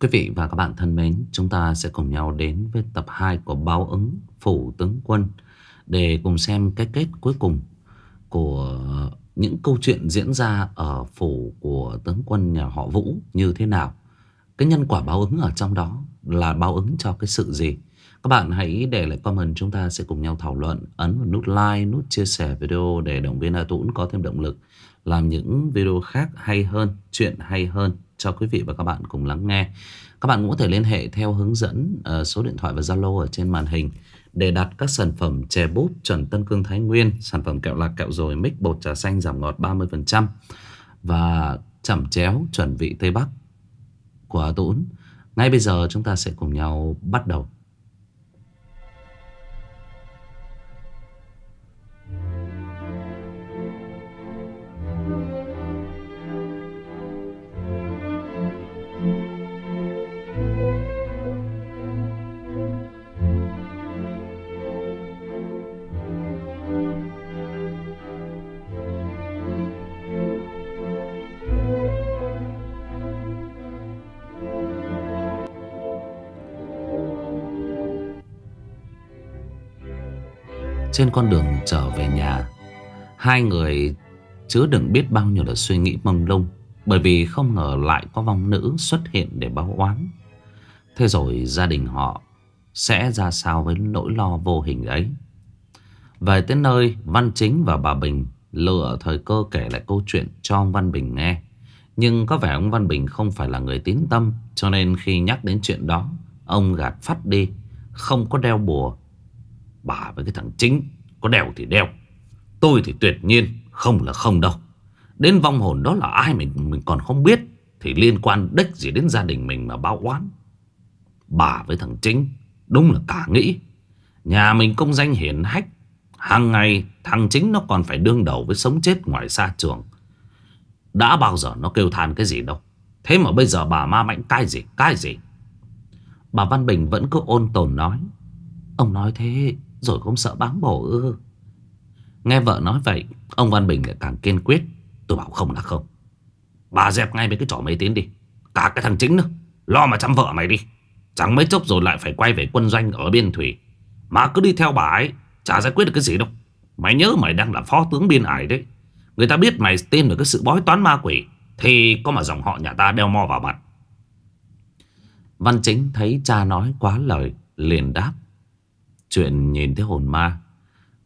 Quý vị và các bạn thân mến, chúng ta sẽ cùng nhau đến với tập 2 của báo ứng Phủ Tướng Quân để cùng xem cái kết cuối cùng của những câu chuyện diễn ra ở phủ của tướng quân nhà họ Vũ như thế nào. Cái nhân quả báo ứng ở trong đó là báo ứng cho cái sự gì? Các bạn hãy để lại comment chúng ta sẽ cùng nhau thảo luận. Ấn vào nút like, nút chia sẻ video để động viên A Tũng có thêm động lực làm những video khác hay hơn, chuyện hay hơn cho quý vị và các bạn cùng lắng nghe. Các bạn cũng có thể liên hệ theo hướng dẫn ờ, số điện thoại và Zalo ở trên màn hình để đặt các sản phẩm chè bút chuẩn Tân Cương Thái Nguyên, sản phẩm kẹo lạc kẹo rồi mix bột trà xanh giảm ngọt 30% và chẩm chéo chuẩn vị Tây Bắc của Tún. Ngay bây giờ chúng ta sẽ cùng nhau bắt đầu. Trên con đường trở về nhà. Hai người chứa đựng biết bao nhiêu là suy nghĩ mông lung, Bởi vì không ngờ lại có vong nữ xuất hiện để báo oán. Thế rồi gia đình họ sẽ ra sao với nỗi lo vô hình ấy? Về tới nơi, Văn Chính và bà Bình lựa thời cơ kể lại câu chuyện cho ông Văn Bình nghe. Nhưng có vẻ ông Văn Bình không phải là người tín tâm, Cho nên khi nhắc đến chuyện đó, Ông gạt phát đi, Không có đeo bùa Bà với cái thằng chính, Có đeo thì đeo. Tôi thì tuyệt nhiên không là không đâu. Đến vong hồn đó là ai mình mình còn không biết, Thì liên quan đích gì đến gia đình mình mà báo oán. Bà với thằng chính, Đúng là cả nghĩ. Nhà mình công danh hiển hách, hàng ngày thằng chính nó còn phải đương đầu với sống chết ngoài xa trường. Đã bao giờ nó kêu than cái gì đâu. Thế mà bây giờ bà ma mạnh cái gì Cái gì? Bà Văn Bình vẫn cứ ôn tồn nói. Ông nói thế rồi không sợ bám bổ ư. Nghe vợ nói vậy, Ông Văn Bình lại càng kiên quyết. Tôi bảo không là không. Bà dẹp ngay mấy cái trò mấy tiếng đi. Cả cái thằng chính nữa. Lo mà chăm vợ mày đi. Chẳng mấy chốc rồi lại phải quay về quân doanh ở biên thủy. Mà cứ đi theo bà ấy, Chả giải quyết được cái gì đâu. Mày nhớ mày đang là phó tướng biên ải đấy. Người ta biết mày tin được cái sự bói toán ma quỷ, Thì có mà dòng họ nhà ta đeo mo vào mặt. Văn chính thấy cha nói quá lời, Liền đáp. Chuyện nhìn thấy hồn ma,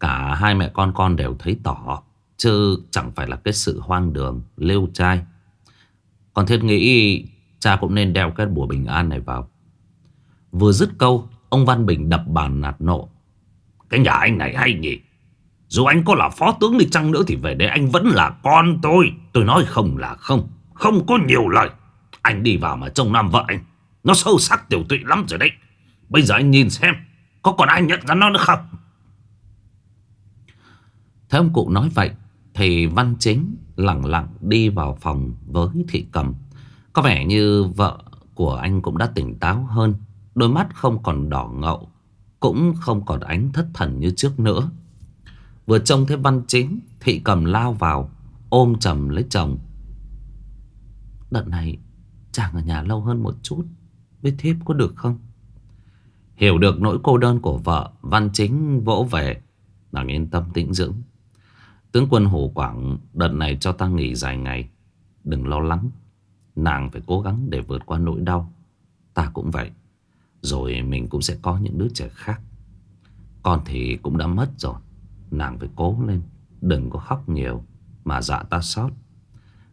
Cả hai mẹ con con đều thấy tỏ, Chứ chẳng phải là cái sự hoang đường, Lêu trai. Còn thiết nghĩ Cha cũng nên đeo cái bùa bình an này vào. Vừa dứt câu, Ông Văn Bình đập bàn nạt nộ. Cái nhà anh này hay nhỉ. Dù anh có là phó tướng đi chăng nữa Thì về đây anh vẫn là con tôi. Tôi nói không là không Không có nhiều lời. Anh đi vào mà trông nam vợ anh. Nó sâu sắc tiểu tụy lắm rồi đấy. Bây giờ anh nhìn xem có còn ai nhận ra nó nữa không? Thế ông cụ nói vậy, Thì Văn Chính lặng lặng đi vào phòng với thị cầm. Có vẻ như vợ của anh cũng đã tỉnh táo hơn, Đôi mắt không còn đỏ ngậu, Cũng không còn ánh thất thần như trước nữa. Vừa trông thấy Văn Chính, Thị cầm lao vào, Ôm chầm lấy chồng. Đợt này, chàng ở nhà lâu hơn một chút, Với thiếp có được không? Hiểu được nỗi cô đơn của vợ, Văn chính vỗ về. Nàng yên tâm tĩnh dưỡng. Tướng quân Hồ Quảng Đợt này cho ta nghỉ dài ngày. Đừng lo lắng. Nàng phải cố gắng để vượt qua nỗi đau. Ta cũng vậy. Rồi mình cũng sẽ có những đứa trẻ khác. Con thì cũng đã mất rồi. Nàng phải cố lên. Đừng có khóc nhiều. Mà dạ ta sót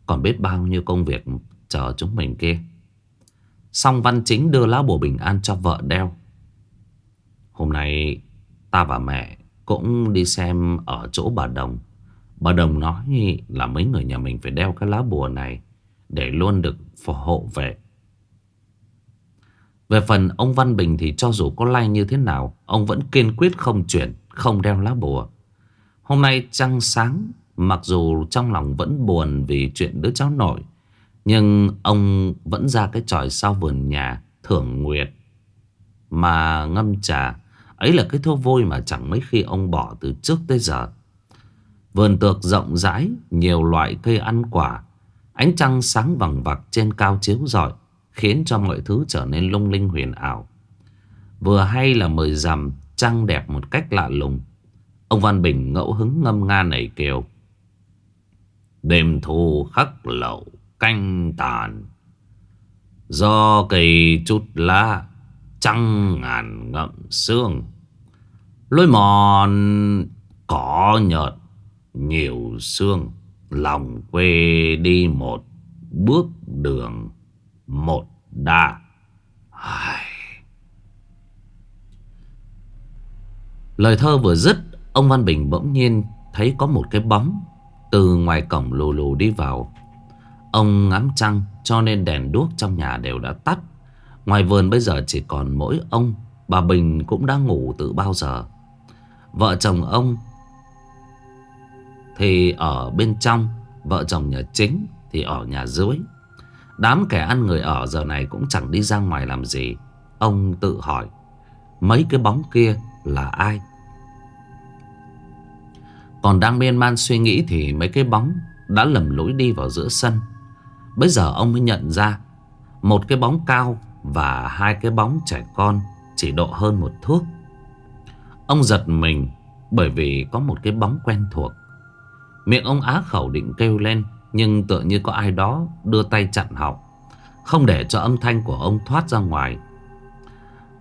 Còn biết bao nhiêu công việc chờ chúng mình kia. Xong văn chính đưa lá bùa bình an cho vợ đeo. Hôm nay ta và mẹ cũng đi xem ở chỗ bà Đồng. Bà Đồng nói là mấy người nhà mình phải đeo cái lá bùa này để luôn được phù hộ vệ. Về phần ông Văn Bình thì cho dù có lay như thế nào, ông vẫn kiên quyết không chuyển, không đeo lá bùa. Hôm nay trăng sáng, mặc dù trong lòng vẫn buồn vì chuyện đứa cháu nội, nhưng ông vẫn ra cái tròi sau vườn nhà thưởng nguyệt mà ngâm trà Ấy là cái thô vôi mà chẳng mấy khi ông bỏ từ trước tới giờ. Vườn tược rộng rãi, nhiều loại cây ăn quả. Ánh trăng sáng vằng vặc trên cao chiếu rọi, Khiến cho mọi thứ trở nên lung linh huyền ảo Vừa hay là mời rằm Trăng đẹp một cách lạ lùng Ông Văn Bình ngẫu hứng ngâm nga nảy kiều Đêm thu khắc lậu canh tàn Do cây chút lá Trăng ngàn ngậm xương Lối mòn cỏ nhợt nhiều xương Lòng quê đi một bước đường, một đa Ai... Lời thơ vừa dứt, Ông Văn Bình bỗng nhiên thấy có một cái bóng Từ ngoài cổng lù lù đi vào. Ông ngắm trăng cho nên đèn đuốc trong nhà đều đã tắt. Ngoài vườn bây giờ chỉ còn mỗi ông, Bà Bình cũng đã ngủ từ bao giờ. Vợ chồng ông Thì ở bên trong, Vợ chồng nhà chính Thì ở nhà dưới. Đám kẻ ăn người ở giờ này cũng chẳng đi ra ngoài làm gì. Ông tự hỏi, Mấy cái bóng kia là ai? Còn đang miên man suy nghĩ Thì mấy cái bóng đã lầm lũi đi vào giữa sân. Bây giờ ông mới nhận ra, Một cái bóng cao và hai cái bóng trẻ con Chỉ độ hơn một thước. Ông giật mình Bởi vì có một cái bóng quen thuộc. Miệng ông á khẩu định kêu lên, Nhưng tựa như có ai đó đưa tay chặn họng, Không để cho âm thanh của ông thoát ra ngoài.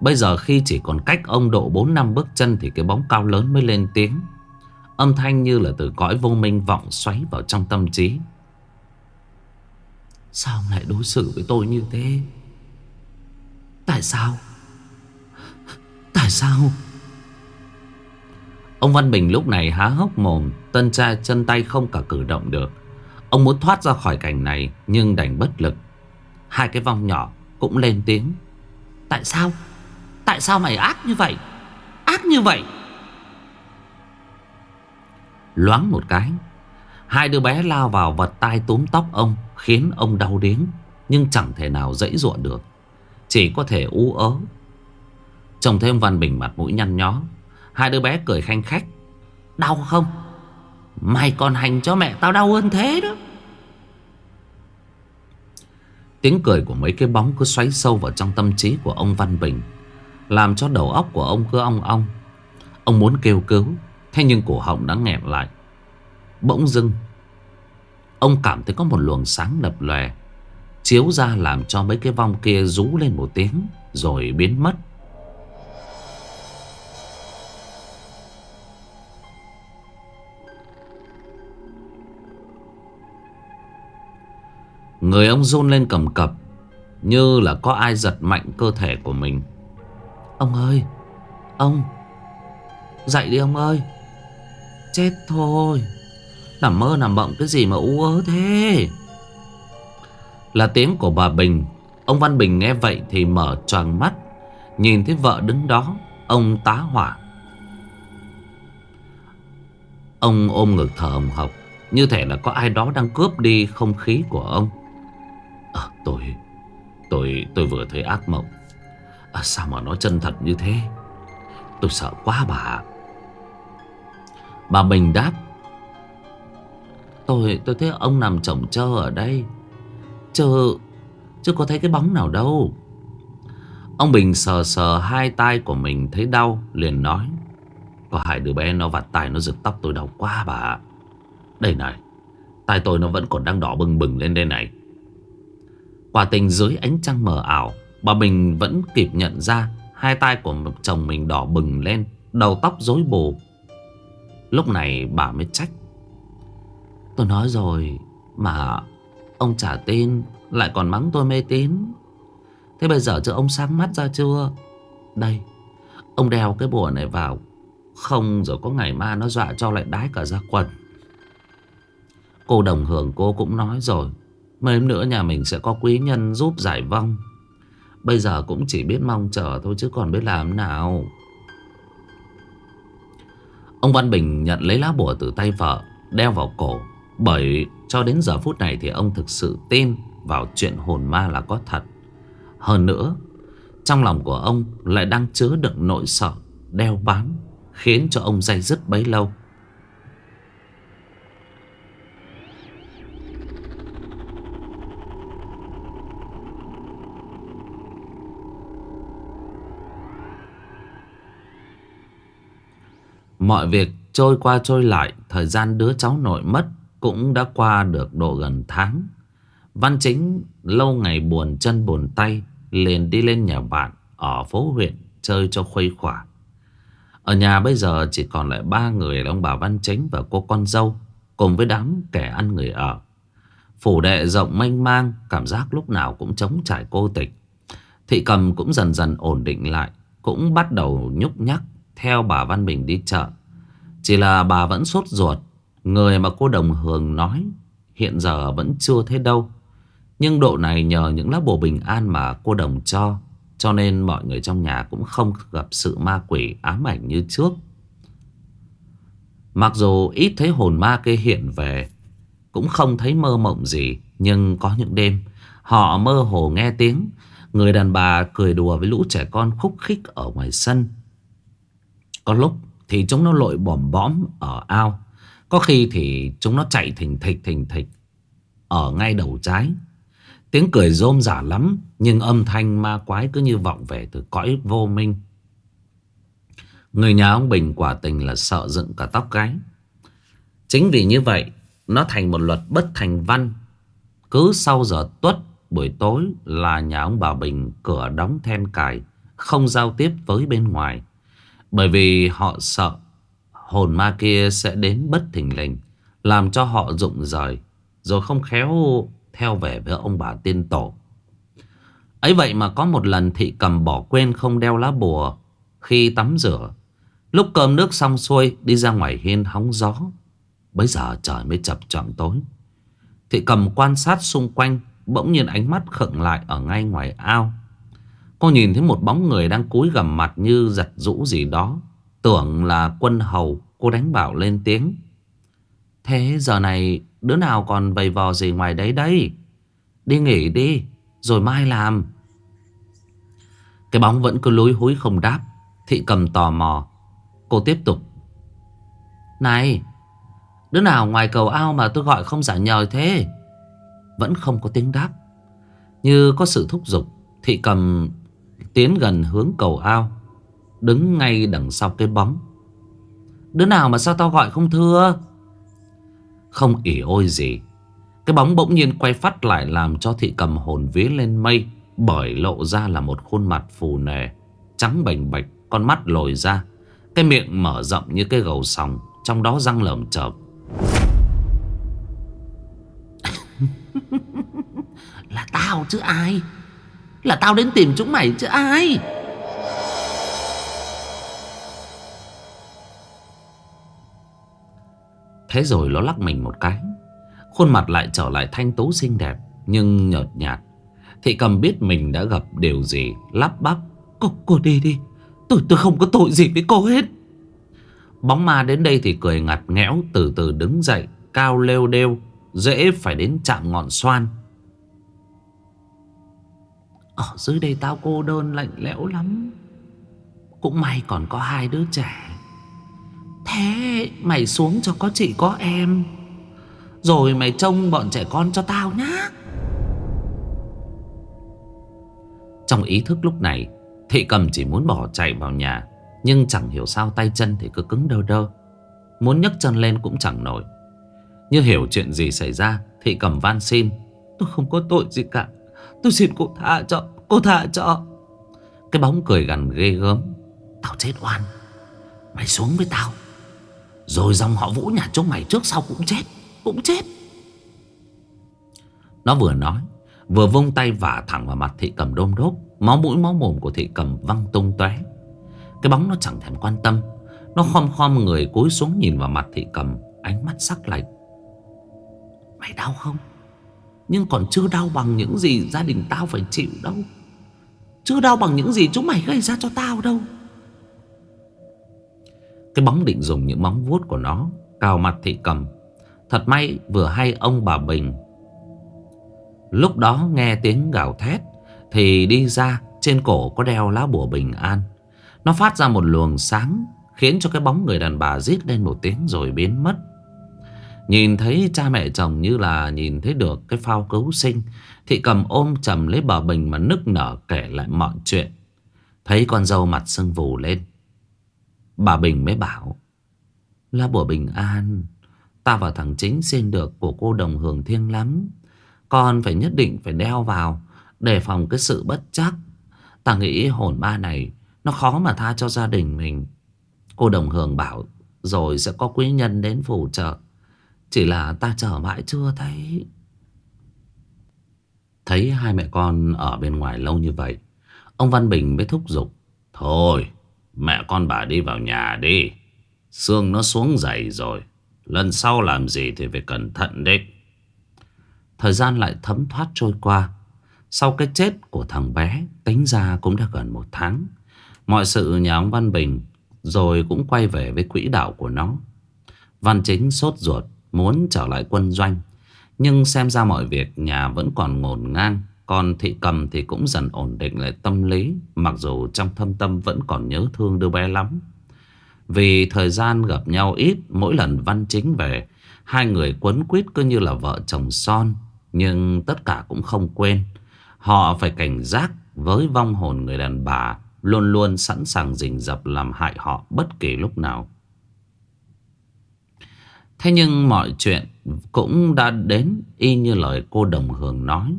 Bây giờ khi chỉ còn cách ông độ 4 năm bước chân Thì cái bóng cao lớn mới lên tiếng. Âm thanh như là từ cõi vô minh vọng xoáy vào trong tâm trí. Sao ông lại đối xử với tôi như thế? Tại sao? Tại sao? Ông Văn Bình lúc này há hốc mồm, Tân cha chân tay không cả cử động được. Ông muốn thoát ra khỏi cảnh này, Nhưng đành bất lực. Hai cái vong nhỏ cũng lên tiếng. Tại sao? Tại sao mày ác như vậy? Ác như vậy? Loáng một cái, Hai đứa bé lao vào vật tai túm tóc ông, Khiến ông đau điếng, Nhưng chẳng thể nào dãy ruộng được. Chỉ có thể ú ớ. Trông thêm Văn Bình mặt mũi nhăn nhó, Hai đứa bé cười khanh khách. Đau không? Mày còn hành cho mẹ tao đau hơn thế đó. Tiếng cười của mấy cái bóng cứ xoáy sâu vào trong tâm trí của ông Văn Bình, Làm cho đầu óc của ông cứ ong ong. Ông muốn kêu cứu, Thế nhưng cổ họng đã nghẹn lại. Bỗng dưng, Ông cảm thấy có một luồng sáng lập lòe. Chiếu ra làm cho mấy cái vong kia rú lên một tiếng, Rồi biến mất. Người ông run lên cầm cập, Như là có ai giật mạnh cơ thể của mình. Ông ơi, Ông, Dậy đi ông ơi. Chết thôi. Nằm mơ nằm mộng cái gì mà u ớ thế? Là tiếng của bà Bình. Ông Văn Bình nghe vậy thì mở tròn mắt. Nhìn thấy vợ đứng đó Ông tá hỏa. Ông ôm ngực thở hồng hộc. Như thể là có ai đó đang cướp đi không khí của ông. À, Tôi Tôi tôi vừa thấy ác mộng. À, Sao mà nó chân thật như thế? Tôi sợ quá bà Bà Bình đáp. Tôi tôi thấy ông nằm chồng chơ ở đây. Chứ Chứ có thấy cái bóng nào đâu. Ông Bình sờ sờ hai tay của mình thấy đau, Liền nói, Có hai đứa bé nó vặt tay nó giật tóc tôi đau quá bà Đây này tay tôi nó vẫn còn đang đỏ bừng bừng lên đây này. Quả tình dưới ánh trăng mờ ảo, Bà Bình vẫn kịp nhận ra Hai tay của chồng mình đỏ bừng lên, Đầu tóc rối bù. Lúc này bà mới trách, Tôi nói rồi, Mà ông trả tin, Lại còn mắng tôi mê tín. Thế bây giờ chứ ông sáng mắt ra chưa? Đây, Ông đeo cái bùa này vào. Không rồi có ngày ma nó dọa cho lại đái cả ra quần. Cô đồng hưởng cô cũng nói rồi, Mấy nữa nhà mình sẽ có quý nhân giúp giải vong. Bây giờ cũng chỉ biết mong chờ thôi chứ còn biết làm nào. Ông Văn Bình nhận lấy lá bùa từ tay vợ, Đeo vào cổ. Bởi cho đến giờ phút này thì ông thực sự tin vào chuyện hồn ma là có thật. Hơn nữa, trong lòng của ông lại đang chứa đựng nỗi sợ, đeo bám, khiến cho ông dây dứt bấy lâu. Mọi việc trôi qua trôi lại, thời gian đứa cháu nội mất cũng đã qua được độ gần tháng. Văn chính lâu ngày buồn chân buồn tay, liền đi lên nhà bạn Ở phố huyện chơi cho khuây khỏa. Ở nhà bây giờ chỉ còn lại ba người là ông bà Văn Chính và cô con dâu, Cùng với đám kẻ ăn người ở. Phủ đệ rộng mênh mang, Cảm giác lúc nào cũng trống trải cô tịch. Thị cầm cũng dần dần ổn định lại, Cũng bắt đầu nhúc nhắc Theo bà Văn Bình đi chợ. Chỉ là bà vẫn sốt ruột Người mà cô Đồng Hường nói Hiện giờ vẫn chưa thấy đâu. Nhưng độ này nhờ những lá bùa bình an mà cô Đồng cho Cho nên mọi người trong nhà cũng không gặp sự ma quỷ ám ảnh như trước. Mặc dù ít thấy hồn ma kia hiện về, Cũng không thấy mơ mộng gì, Nhưng có những đêm, Họ mơ hồ nghe tiếng, Người đàn bà cười đùa với lũ trẻ con khúc khích ở ngoài sân. Có lúc thì chúng nó lội bòm bõm ở ao có khi thì chúng nó chạy thình thịch thình thịch, Ở ngay đầu trái. Tiếng cười rôm rả lắm, Nhưng âm thanh ma quái cứ như vọng về từ cõi vô minh. Người nhà ông Bình quả tình là sợ dựng cả tóc gáy Chính vì như vậy, Nó thành một luật bất thành văn. Cứ sau giờ tuất, Buổi tối là nhà ông bà Bình Cửa đóng then cài, Không giao tiếp với bên ngoài. Bởi vì họ sợ Hồn ma kia sẽ đến bất thình lình, Làm cho họ rụng rời, Rồi không khéo theo về với ông bà tiên tổ. Ấy vậy mà có một lần thị cầm bỏ quên không đeo lá bùa Khi tắm rửa. Lúc cơm nước xong xuôi, Đi ra ngoài hiên hóng gió. Bây giờ trời mới chập chọn tối. Thị cầm quan sát xung quanh, Bỗng nhiên ánh mắt khựng lại ở ngay ngoài ao. Cô nhìn thấy một bóng người đang cúi gầm mặt như giật rũ gì đó. Tưởng là quân hầu Cô đánh bảo lên tiếng. Thế giờ này, đứa nào còn bày vò gì ngoài đấy đây? Đi nghỉ đi, Rồi mai làm. Cái bóng vẫn cứ lối húi không đáp, Thị cầm tò mò. Cô tiếp tục. Này, Đứa nào ngoài cầu ao mà tôi gọi không giả nhời thế? Vẫn không có tiếng đáp. Như có sự thúc giục, Thị cầm tiến gần hướng cầu ao. Đứng ngay đằng sau cái bóng. Đứa nào mà sao tao gọi không thưa? Không ỉ ôi gì. Cái bóng bỗng nhiên quay phát lại Làm cho thị cầm hồn vía lên mây, Bởi lộ ra là một khuôn mặt phù nề, Trắng bềnh bạch, Con mắt lồi ra. Cái miệng mở rộng như cái gầu sòng, Trong đó răng lởm chợp Là tao chứ ai? Là tao đến tìm chúng mày chứ ai? Thế rồi nó lắc mình một cái. Khuôn mặt lại trở lại thanh tú xinh đẹp Nhưng nhợt nhạt. Thị cầm biết mình đã gặp điều gì Lắp bắp Cô, cô đi đi. Tôi tôi không có tội gì với cô hết. Bóng ma đến đây thì cười ngặt nghẽo Từ từ đứng dậy Cao lêu đêu Dễ phải đến chạm ngọn xoan. Ở dưới đây tao cô đơn lạnh lẽo lắm. Cũng may còn có hai đứa trẻ. Thế mày xuống cho có chị có em. Rồi mày trông bọn trẻ con cho tao nhá. Trong ý thức lúc này, Thị cầm chỉ muốn bỏ chạy vào nhà, Nhưng chẳng hiểu sao tay chân thì cứ cứng đơ đơ. Muốn nhấc chân lên cũng chẳng nổi. Như hiểu chuyện gì xảy ra, Thị cầm van xin, Tôi không có tội gì cả. Tôi xin cô tha cho, Cô tha cho. Cái bóng cười gần ghê gớm, Tao chết oan. Mày xuống với tao. Rồi dòng họ vũ nhà chúng mày trước sau cũng chết Cũng chết. Nó vừa nói, Vừa vung tay vả thẳng vào mặt thị cầm đôm đốp, Máu mũi máu mồm của thị cầm văng tung tóe. Cái bóng nó chẳng thèm quan tâm, Nó khom khom người cúi xuống nhìn vào mặt thị cầm, Ánh mắt sắc lạnh. Mày đau không? Nhưng còn chưa đau bằng những gì gia đình tao phải chịu đâu. Chưa đau bằng những gì chúng mày gây ra cho tao đâu. Cái bóng định dùng, những móng vuốt của nó. Cào mặt thị cầm. Thật may vừa hay ông bà Bình. Lúc đó nghe tiếng gào thét, Thì đi ra trên cổ có đeo lá bùa bình an. Nó phát ra một luồng sáng, Khiến cho cái bóng người đàn bà rít lên một tiếng rồi biến mất. Nhìn thấy cha mẹ chồng như là nhìn thấy được cái phao cứu sinh, Thị cầm ôm chầm lấy bà Bình mà nức nở kể lại mọi chuyện. Thấy con dâu mặt sưng vù lên. Bà Bình mới bảo là bùa bình an, Ta và thằng chính xin được của cô đồng hưởng thiêng lắm. Con phải nhất định phải đeo vào Để phòng cái sự bất chắc. Ta nghĩ hồn ma này, Nó khó mà tha cho gia đình mình. Cô đồng hưởng bảo, Rồi sẽ có quý nhân đến phù trợ. Chỉ là ta chờ mãi chưa thấy. Thấy hai mẹ con ở bên ngoài lâu như vậy, Ông Văn Bình mới thúc giục, Thôi mẹ con bà đi vào nhà đi. Xương nó xuống dày rồi. Lần sau làm gì thì phải cẩn thận đấy. Thời gian lại thấm thoát trôi qua. Sau cái chết của thằng bé, Tính ra cũng đã gần một tháng. Mọi sự nhà ông Văn Bình Rồi cũng quay về với quỹ đạo của nó. Văn chính sốt ruột, Muốn trở lại quân doanh. Nhưng xem ra mọi việc nhà vẫn còn ngổn ngang. Còn thị cầm thì cũng dần ổn định lại tâm lý, Mặc dù trong thâm tâm vẫn còn nhớ thương đứa bé lắm. Vì thời gian gặp nhau ít, Mỗi lần văn chính về, Hai người quấn quýt cứ như là vợ chồng son, Nhưng tất cả cũng không quên. Họ phải cảnh giác với vong hồn người đàn bà, Luôn luôn sẵn sàng rình rập làm hại họ bất kỳ lúc nào. Thế nhưng mọi chuyện cũng đã đến, y như lời cô đồng hường nói.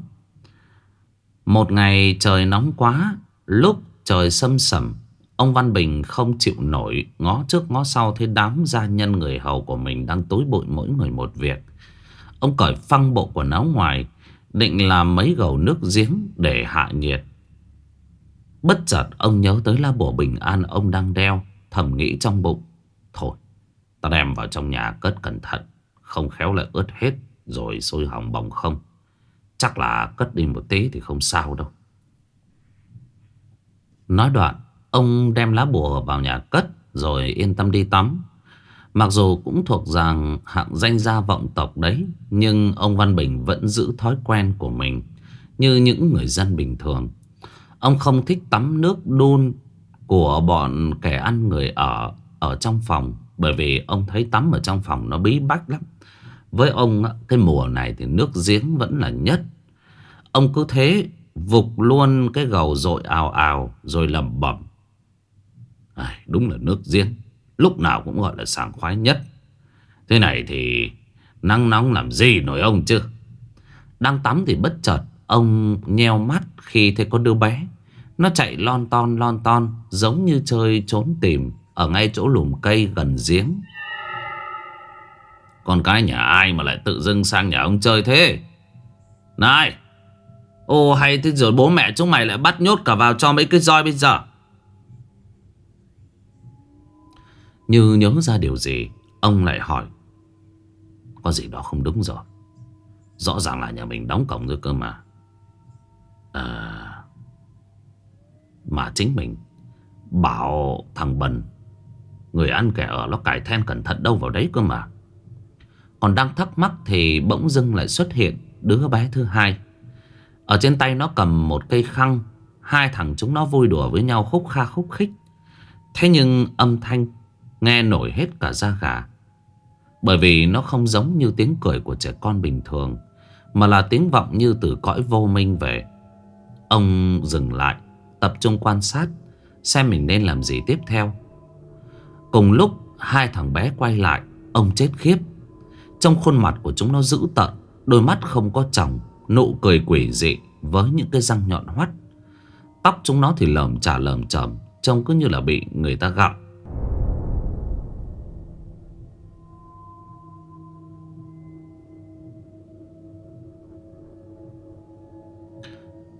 Một ngày trời nóng quá, Lúc trời sâm sẩm Ông Văn Bình không chịu nổi, Ngó trước ngó sau thấy đám gia nhân người hầu của mình Đang tối bụi mỗi người một việc. Ông cởi phăng bộ quần áo ngoài, Định làm mấy gầu nước giếng Để hạ nhiệt. Bất chợt ông nhớ tới lá bùa bình an Ông đang đeo, Thầm nghĩ trong bụng, Thôi, ta đem vào trong nhà cất cẩn thận, Không khéo lại ướt hết Rồi sôi hỏng bỏng không. Chắc là cất đi một tí thì không sao đâu. Nói đoạn, Ông đem lá bùa vào nhà cất Rồi yên tâm đi tắm. Mặc dù cũng thuộc dạng hạng danh gia vọng tộc đấy, Nhưng ông Văn Bình vẫn giữ thói quen của mình, Như những người dân bình thường. Ông không thích tắm nước đun Của bọn kẻ ăn người ở Ở trong phòng, Bởi vì ông thấy tắm ở trong phòng nó bí bách lắm. Với ông cái mùa này thì nước giếng vẫn là nhất. Ông cứ thế Vục luôn cái gầu dội ào ào Rồi lầm bẩm. À, Đúng là nước giếng Lúc nào cũng gọi là sảng khoái nhất. Thế này thì Nắng nóng làm gì nổi ông chứ? Đang tắm thì bất chợt Ông nheo mắt khi thấy có đứa bé. Nó chạy lon ton lon ton Giống như chơi trốn tìm Ở ngay chỗ lùm cây gần giếng. Con cái nhà ai mà lại tự dưng sang nhà ông chơi thế? Này! Ô, hay thế rồi bố mẹ chúng mày lại bắt nhốt cả vào cho mấy cái roi bây giờ. Như nhớ ra điều gì, Ông lại hỏi. Có gì đó không đúng rồi. Rõ ràng là nhà mình đóng cổng rồi cơ mà. À Mà chính mình Bảo thằng Bần, Người ăn kẻ ở nó cải then cẩn thận đâu vào đấy cơ mà. Còn đang thắc mắc Thì bỗng dưng lại xuất hiện Đứa bé thứ hai. Ở trên tay nó cầm một cây khăn, Hai thằng chúng nó vui đùa với nhau khúc kha khúc khích. Thế nhưng âm thanh Nghe nổi hết cả da gà. Bởi vì nó không giống như tiếng cười của trẻ con bình thường, Mà là tiếng vọng như từ cõi vô minh về. Ông dừng lại, Tập trung quan sát, Xem mình nên làm gì tiếp theo. Cùng lúc, hai thằng bé quay lại, Ông chết khiếp. Trong khuôn mặt của chúng nó dữ tợn, Đôi mắt không có tròng Nụ cười quỷ dị Với những cái răng nhọn hoắt. Tóc chúng nó thì lởm chả lởm chởm, Trông cứ như là bị người ta gặm.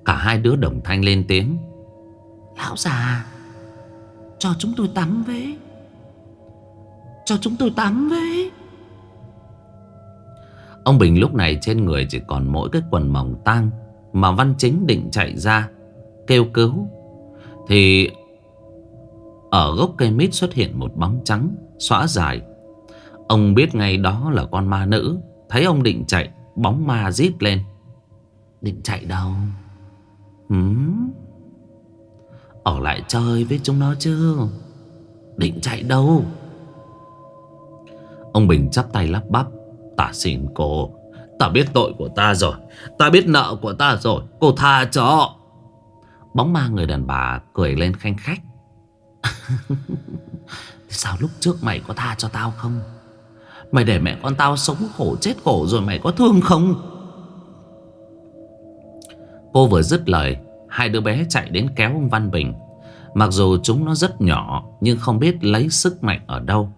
Cả hai đứa đồng thanh lên tiếng. Lão già, Cho chúng tôi tắm với. Cho chúng tôi tắm với. Ông Bình lúc này trên người chỉ còn mỗi cái quần mỏng tang Mà Văn Chính định chạy ra Kêu cứu. Thì Ở gốc cây mít xuất hiện một bóng trắng Xóa dài. Ông biết ngay đó là con ma nữ Thấy ông định chạy Bóng ma rít lên. Định chạy đâu? Hừm? Ở lại chơi với chúng nó chứ. Định chạy đâu? Ông Bình chắp tay lắp bắp Ta xin cô. Ta biết tội của ta rồi. Ta biết nợ của ta rồi. Cô tha cho. Bóng ma người đàn bà cười lên khanh khách. Sao lúc trước mày có tha cho tao không? Mày để mẹ con tao sống khổ chết khổ rồi mày có thương không? Cô vừa dứt lời, Hai đứa bé chạy đến kéo ông Văn Bình. Mặc dù chúng nó rất nhỏ, Nhưng không biết lấy sức mạnh ở đâu.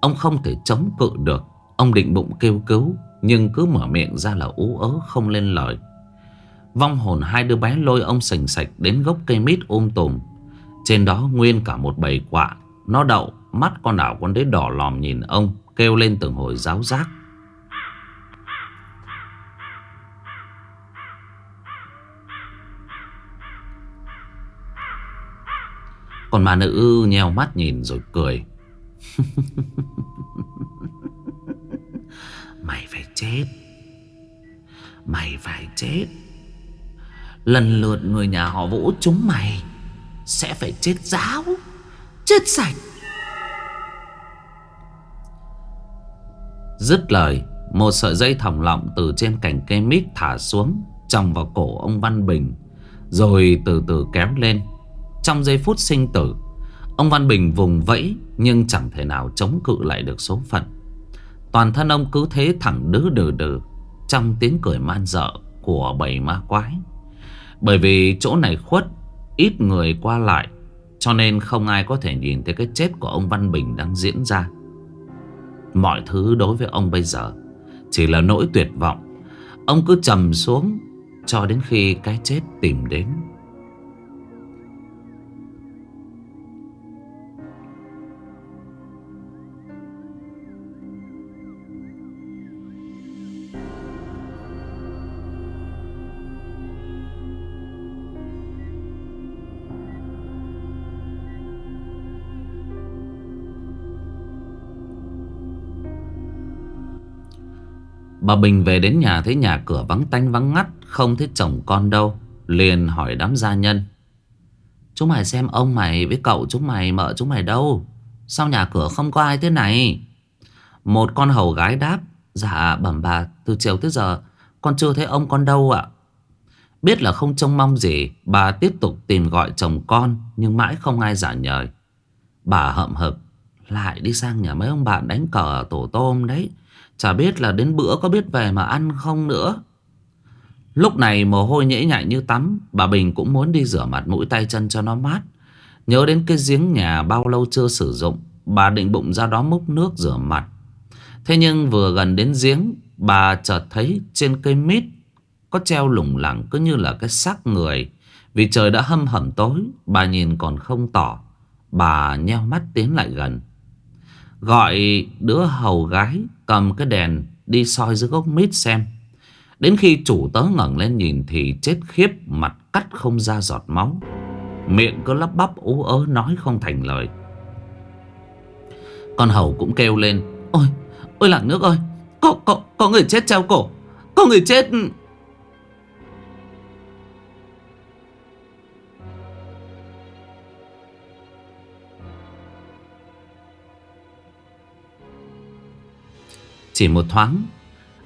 Ông không thể chống cự được. Ông định bụng kêu cứu, Nhưng cứ mở miệng ra là ú ớ không lên lời. Vong hồn hai đứa bé lôi ông sành sạch Đến gốc cây mít ôm tùm. Trên đó nguyên cả một bầy quạ, Nó đậu, Mắt con đảo con đế đỏ lòm nhìn ông, Kêu lên từng hồi giáo giác. Còn mà nữ nheo mắt nhìn rồi cười. Mày phải chết. Mày phải chết. Lần lượt người nhà họ Vũ chúng mày Sẽ phải chết giáo, Chết sạch. Dứt lời, Một sợi dây thòng lọng từ trên cành cây mít thả xuống Tròng vào cổ ông Văn Bình, Rồi từ từ kéo lên. Trong giây phút sinh tử, Ông Văn Bình vùng vẫy Nhưng chẳng thể nào chống cự lại được số phận. Toàn thân ông cứ thế thẳng đứ đừ đừ Trong tiếng cười man dợ Của bầy ma quái. Bởi vì chỗ này khuất, Ít người qua lại, Cho nên không ai có thể nhìn thấy cái chết của ông Văn Bình đang diễn ra. Mọi thứ đối với ông bây giờ Chỉ là nỗi tuyệt vọng. Ông cứ trầm xuống Cho đến khi cái chết tìm đến. Bà Bình về đến nhà thấy nhà cửa vắng tanh vắng ngắt, Không thấy chồng con đâu, Liền hỏi đám gia nhân. Chúng mày xem ông mày với cậu chúng mày mợ chúng mày đâu? Sao nhà cửa không có ai thế này? Một con hầu gái đáp Dạ bẩm bà, từ chiều tới giờ Con chưa thấy ông con đâu ạ. Biết là không trông mong gì, Bà tiếp tục tìm gọi chồng con, Nhưng mãi không ai giả nhời Bà hậm hực, Lại đi sang nhà mấy ông bạn đánh cờ tổ tôm đấy Chả biết là đến bữa có biết về mà ăn không nữa. Lúc này mồ hôi nhễ nhại như tắm, Bà Bình cũng muốn đi rửa mặt mũi tay chân cho nó mát. Nhớ đến cái giếng nhà bao lâu chưa sử dụng, Bà định bụng ra đó múc nước rửa mặt. Thế nhưng vừa gần đến giếng, Bà chợt thấy trên cây mít Có treo lủng lẳng cứ như là cái xác người. Vì trời đã hâm hầm tối, Bà nhìn còn không tỏ. Bà nheo mắt tiến lại gần. Gọi đứa hầu gái cầm cái đèn đi soi dưới gốc mít xem. Đến khi chủ tớ ngẩng lên nhìn thì chết khiếp mặt cắt không ra giọt máu. Miệng cứ lắp bắp ú ớ nói không thành lời. Con hầu cũng kêu lên. Ôi, ôi lặng nước ơi, có, có, có người chết treo cổ, có người chết... Chỉ một thoáng,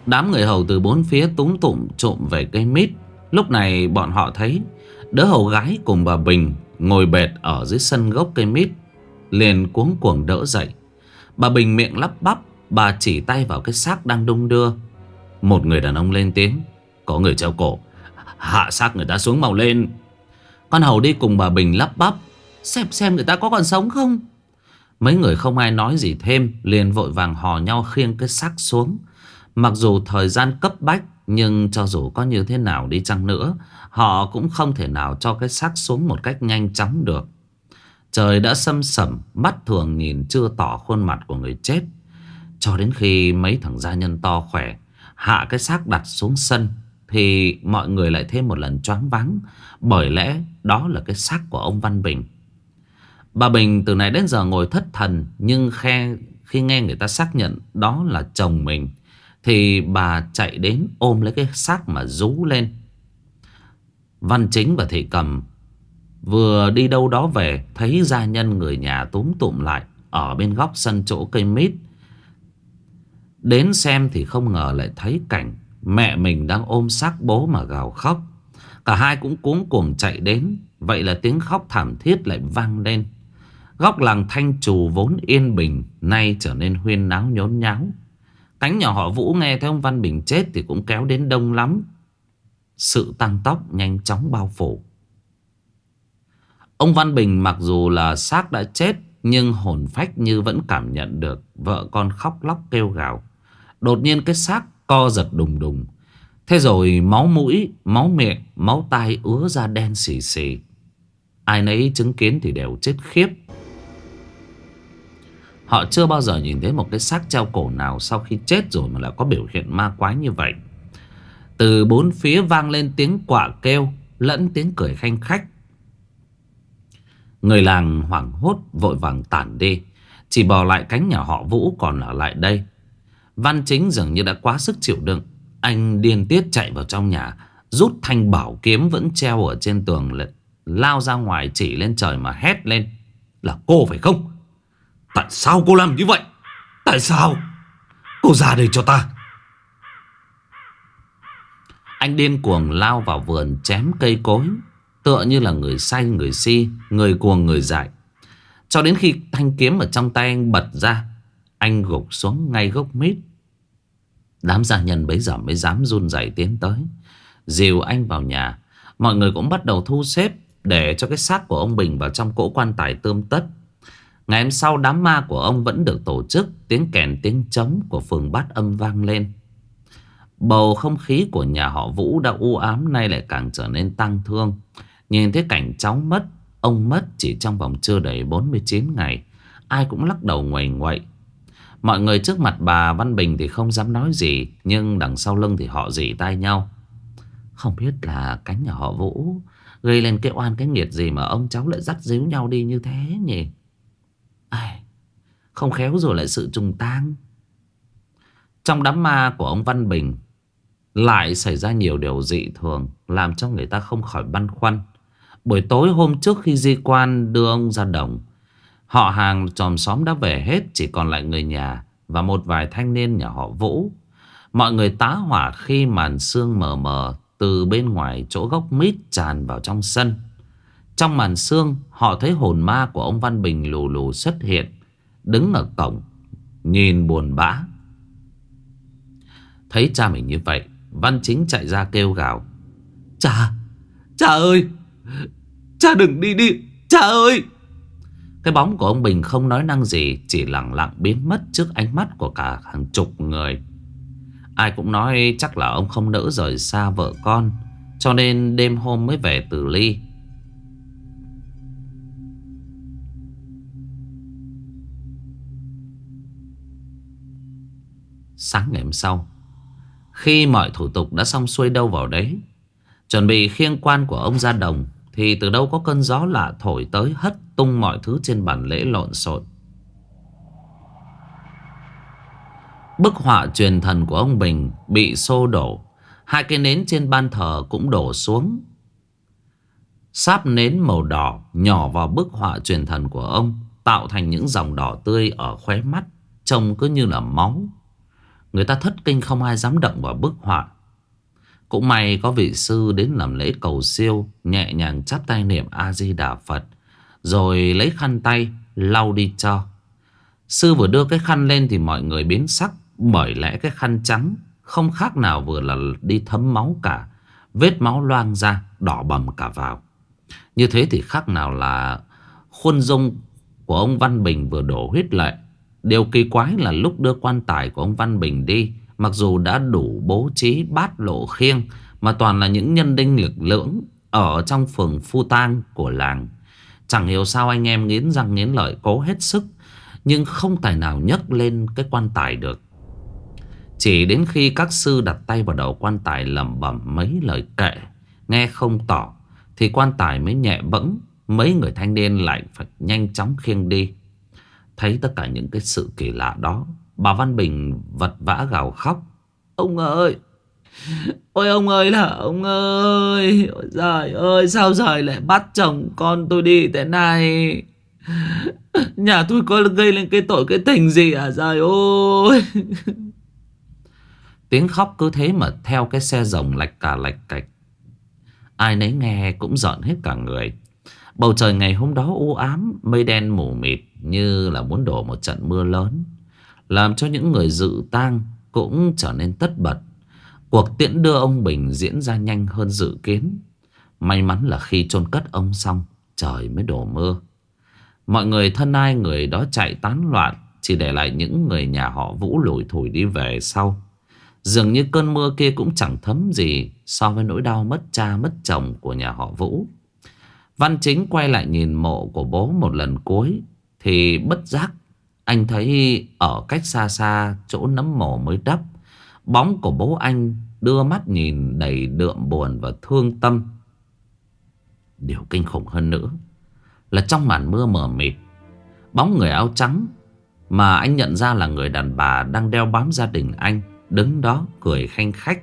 Đám người hầu từ bốn phía túng tụm trộm về cây mít. Lúc này bọn họ thấy Đứa hầu gái cùng bà Bình Ngồi bệt ở dưới sân gốc cây mít, Liền cuống cuồng đỡ dậy. Bà Bình miệng lắp bắp, Bà chỉ tay vào cái xác đang đung đưa. Một người đàn ông lên tiếng, Có người treo cổ, Hạ xác người ta xuống màu lên. Con hầu đi cùng bà Bình lắp bắp, Xem xem người ta có còn sống không? Mấy người không ai nói gì thêm, Liền vội vàng hò nhau khiêng cái xác xuống. Mặc dù thời gian cấp bách, Nhưng cho dù có như thế nào đi chăng nữa, Họ cũng không thể nào cho cái xác xuống một cách nhanh chóng được. Trời đã sâm sẩm Mắt thường nhìn chưa tỏ khuôn mặt của người chết. Cho đến khi mấy thằng gia nhân to khỏe, Hạ cái xác đặt xuống sân, Thì mọi người lại thêm một lần choáng váng, Bởi lẽ đó là cái xác của ông Văn Bình. Bà Bình từ nãy đến giờ ngồi thất thần Nhưng khe, khi nghe người ta xác nhận đó là chồng mình Thì bà chạy đến ôm lấy cái xác mà rú lên. Văn Chính và Thị Cầm Vừa đi đâu đó về Thấy gia nhân người nhà túm tụm lại Ở bên góc sân chỗ cây mít. Đến xem thì không ngờ lại thấy cảnh Mẹ mình đang ôm xác bố mà gào khóc. Cả hai cũng cuống cuồng chạy đến Vậy là tiếng khóc thảm thiết lại vang lên. Góc làng Thanh Trù vốn yên bình Nay trở nên huyên náo nhốn nháo. Cánh nhỏ họ Vũ nghe thấy ông Văn Bình chết Thì cũng kéo đến đông lắm. Sự tăng tốc nhanh chóng bao phủ. Ông Văn Bình mặc dù là xác đã chết Nhưng hồn phách như vẫn cảm nhận được Vợ con khóc lóc kêu gào. Đột nhiên cái xác co giật đùng đùng. Thế rồi máu mũi, máu miệng, máu tai ứa ra đen xì xì. Ai nấy chứng kiến thì đều chết khiếp. Họ chưa bao giờ nhìn thấy một cái xác treo cổ nào sau khi chết rồi mà lại có biểu hiện ma quái như vậy. Từ bốn phía vang lên tiếng quạ kêu, lẫn tiếng cười khanh khách. Người làng hoảng hốt, vội vàng tản đi. Chỉ bỏ lại cánh nhà họ Vũ còn ở lại đây. Văn chính dường như đã quá sức chịu đựng. Anh điên tiết chạy vào trong nhà. Rút thanh bảo kiếm vẫn treo ở trên tường Lao ra ngoài chỉ lên trời mà hét lên. Là cô phải không? Tại sao cô làm như vậy? Tại sao? Cô ra đây cho ta. Anh điên cuồng lao vào vườn chém cây cối, Tựa như là người say, người si, Người cuồng, người dại. Cho đến khi thanh kiếm ở trong tay anh bật ra, Anh gục xuống ngay gốc mít. Đám gia nhân bấy giờ mới dám run rẩy tiến tới, Dìu anh vào nhà. Mọi người cũng bắt đầu thu xếp Để cho cái xác của ông Bình vào trong cỗ quan tài tươm tất. Ngày hôm sau, đám ma của ông vẫn được tổ chức, Tiếng kèn, tiếng trống của phường bát âm vang lên. Bầu không khí của nhà họ Vũ đã u ám, Nay lại càng trở nên tăng thương. Nhìn thấy cảnh cháu mất, Ông mất chỉ trong vòng chưa đầy 49 ngày, Ai cũng lắc đầu ngoầy ngoậy. Mọi người trước mặt bà Văn Bình thì không dám nói gì, Nhưng đằng sau lưng thì họ dì tay nhau. Không biết là cánh nhà họ Vũ Gây lên cái oan cái nghiệt gì mà ông cháu lại dắt díu nhau đi như thế nhỉ? Ai, Không khéo rồi lại sự trùng tang Trong đám ma của ông Văn Bình Lại xảy ra nhiều điều dị thường Làm cho người ta không khỏi băn khoăn. Buổi tối hôm trước khi di quan đưa ông ra đồng Họ hàng tròm xóm đã về hết Chỉ còn lại người nhà Và một vài thanh niên nhà họ Vũ. Mọi người tá hỏa khi màn sương mờ mờ Từ bên ngoài chỗ gốc mít tràn vào trong sân trong màn sương Họ thấy hồn ma của ông Văn Bình lù lù xuất hiện, Đứng ở cổng, Nhìn buồn bã. Thấy cha mình như vậy, Văn chính chạy ra kêu gào. Cha Cha ơi! Cha đừng đi đi! Cha ơi! Cái bóng của ông Bình không nói năng gì, Chỉ lặng lặng biến mất trước ánh mắt của cả hàng chục người. Ai cũng nói chắc là ông không nỡ rời xa vợ con, Cho nên đêm hôm mới về từ ly. Sáng ngày hôm sau. Khi mọi thủ tục đã xong xuôi đâu vào đấy, Chuẩn bị khiêng quan của ông ra đồng, Thì từ đâu có cơn gió lạ thổi tới Hất tung mọi thứ trên bàn lễ lộn xộn. Bức họa truyền thần của ông Bình Bị xô đổ, Hai cái nến trên ban thờ cũng đổ xuống. Sáp nến màu đỏ Nhỏ vào bức họa truyền thần của ông, Tạo thành những dòng đỏ tươi ở khóe mắt, Trông cứ như là máu. Người ta thất kinh không ai dám động vào bức họa. Cũng may có vị sư đến làm lễ cầu siêu, Nhẹ nhàng chắp tay niệm A-di-đà Phật, Rồi lấy khăn tay lau đi cho. Sư vừa đưa cái khăn lên thì mọi người biến sắc, Bởi lẽ cái khăn trắng Không khác nào vừa là đi thấm máu cả, Vết máu loang ra, Đỏ bầm cả vào. Như thế thì khác nào là Khuôn dung của ông Văn Bình vừa đổ huyết lệ Điều kỳ quái là lúc đưa quan tài của ông Văn Bình đi, Mặc dù đã đủ bố trí bát lộ khiêng, Mà toàn là những nhân đinh lực lưỡng Ở trong phường phu tang của làng. Chẳng hiểu sao anh em nghiến răng nghiến lợi cố hết sức, Nhưng không tài nào nhấc lên cái quan tài được. Chỉ đến khi các sư đặt tay vào đầu quan tài lẩm bẩm mấy lời kệ, Nghe không tỏ, Thì quan tài mới nhẹ bẫng, Mấy người thanh niên lại phải nhanh chóng khiêng đi. Thấy tất cả những cái sự kỳ lạ đó. Bà Văn Bình vật vã gào khóc. Ông ơi! Ôi, ông ơi là ông ơi! Ôi, giời ơi, sao trời lại bắt chồng con tôi đi thế này? Nhà tôi có gây lên cái tội, cái tình gì à Trời ơi! Tiếng khóc cứ thế mà theo cái xe rồng lạch cả lạch cạch. Ai nấy nghe cũng giận hết cả người. Bầu trời ngày hôm đó u ám, Mây đen mù mịt Như là muốn đổ một trận mưa lớn, Làm cho những người dự tang Cũng trở nên tất bật. Cuộc tiễn đưa ông Bình diễn ra nhanh hơn dự kiến. May mắn là khi chôn cất ông xong, Trời mới đổ mưa. Mọi người thân ai người đó chạy tán loạn, Chỉ để lại những người nhà họ Vũ lủi thủi đi về sau. Dường như cơn mưa kia cũng chẳng thấm gì So với nỗi đau mất cha, mất chồng của nhà họ Vũ. Văn chính quay lại nhìn mộ của bố một lần cuối, Thì bất giác, Anh thấy ở cách xa xa chỗ nấm mộ mới đắp, Bóng của bố anh đưa mắt nhìn đầy đượm buồn và thương tâm. Điều kinh khủng hơn nữa Là trong màn mưa mờ mịt, Bóng người áo trắng Mà anh nhận ra là người đàn bà đang đeo bám gia đình anh Đứng đó cười khanh khách.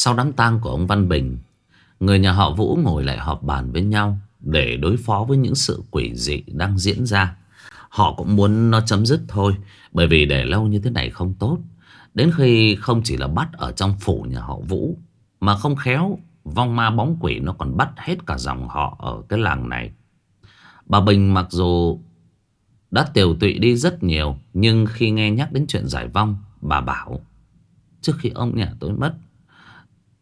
Sau đám tang của ông Văn Bình, Người nhà họ Vũ ngồi lại họp bàn với nhau Để đối phó với những sự quỷ dị đang diễn ra. Họ cũng muốn nó chấm dứt thôi, Bởi vì để lâu như thế này không tốt. Đến khi không chỉ là bắt ở trong phủ nhà họ Vũ, Mà không khéo, Vong ma bóng quỷ nó còn bắt hết cả dòng họ ở cái làng này. Bà Bình mặc dù đã tiều tụy đi rất nhiều, Nhưng khi nghe nhắc đến chuyện giải vong, Bà bảo, Trước khi ông nhà tôi mất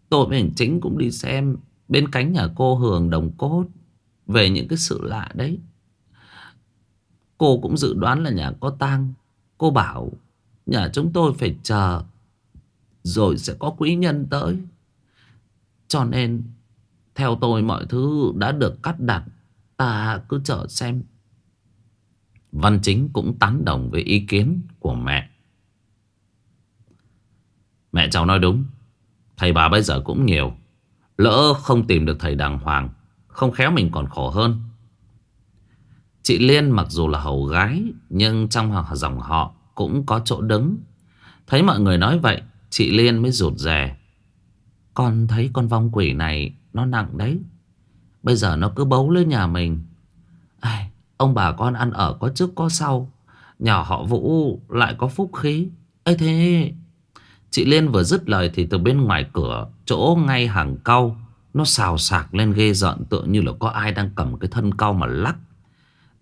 Tôi với chính cũng đi xem bên cánh nhà cô Hường Đồng Cốt về những cái sự lạ đấy. Cô cũng dự đoán là nhà có tang. Cô bảo, nhà chúng tôi phải chờ, rồi sẽ có quý nhân tới. Cho nên, theo tôi mọi thứ đã được cắt đặt. Ta cứ chờ xem. Văn Chính cũng tán đồng với ý kiến của mẹ. Mẹ, cháu nói đúng. Thầy bà bây giờ cũng nhiều Lỡ không tìm được thầy đàng hoàng Không khéo mình còn khổ hơn. Chị Liên mặc dù là hầu gái Nhưng trong dòng họ Cũng có chỗ đứng. Thấy mọi người nói vậy Chị Liên mới rụt rè. Con thấy con vong quỷ này Nó nặng đấy. Bây giờ nó cứ bấu lên nhà mình. Ai, Ông bà con ăn ở có trước có sau. Nhà họ Vũ lại có phúc khí. Ấy thế Chị Liên vừa dứt lời thì từ bên ngoài cửa, Chỗ ngay hàng cau, Nó xào sạc lên ghê giận tựa như là có ai đang cầm cái thân cau mà lắc.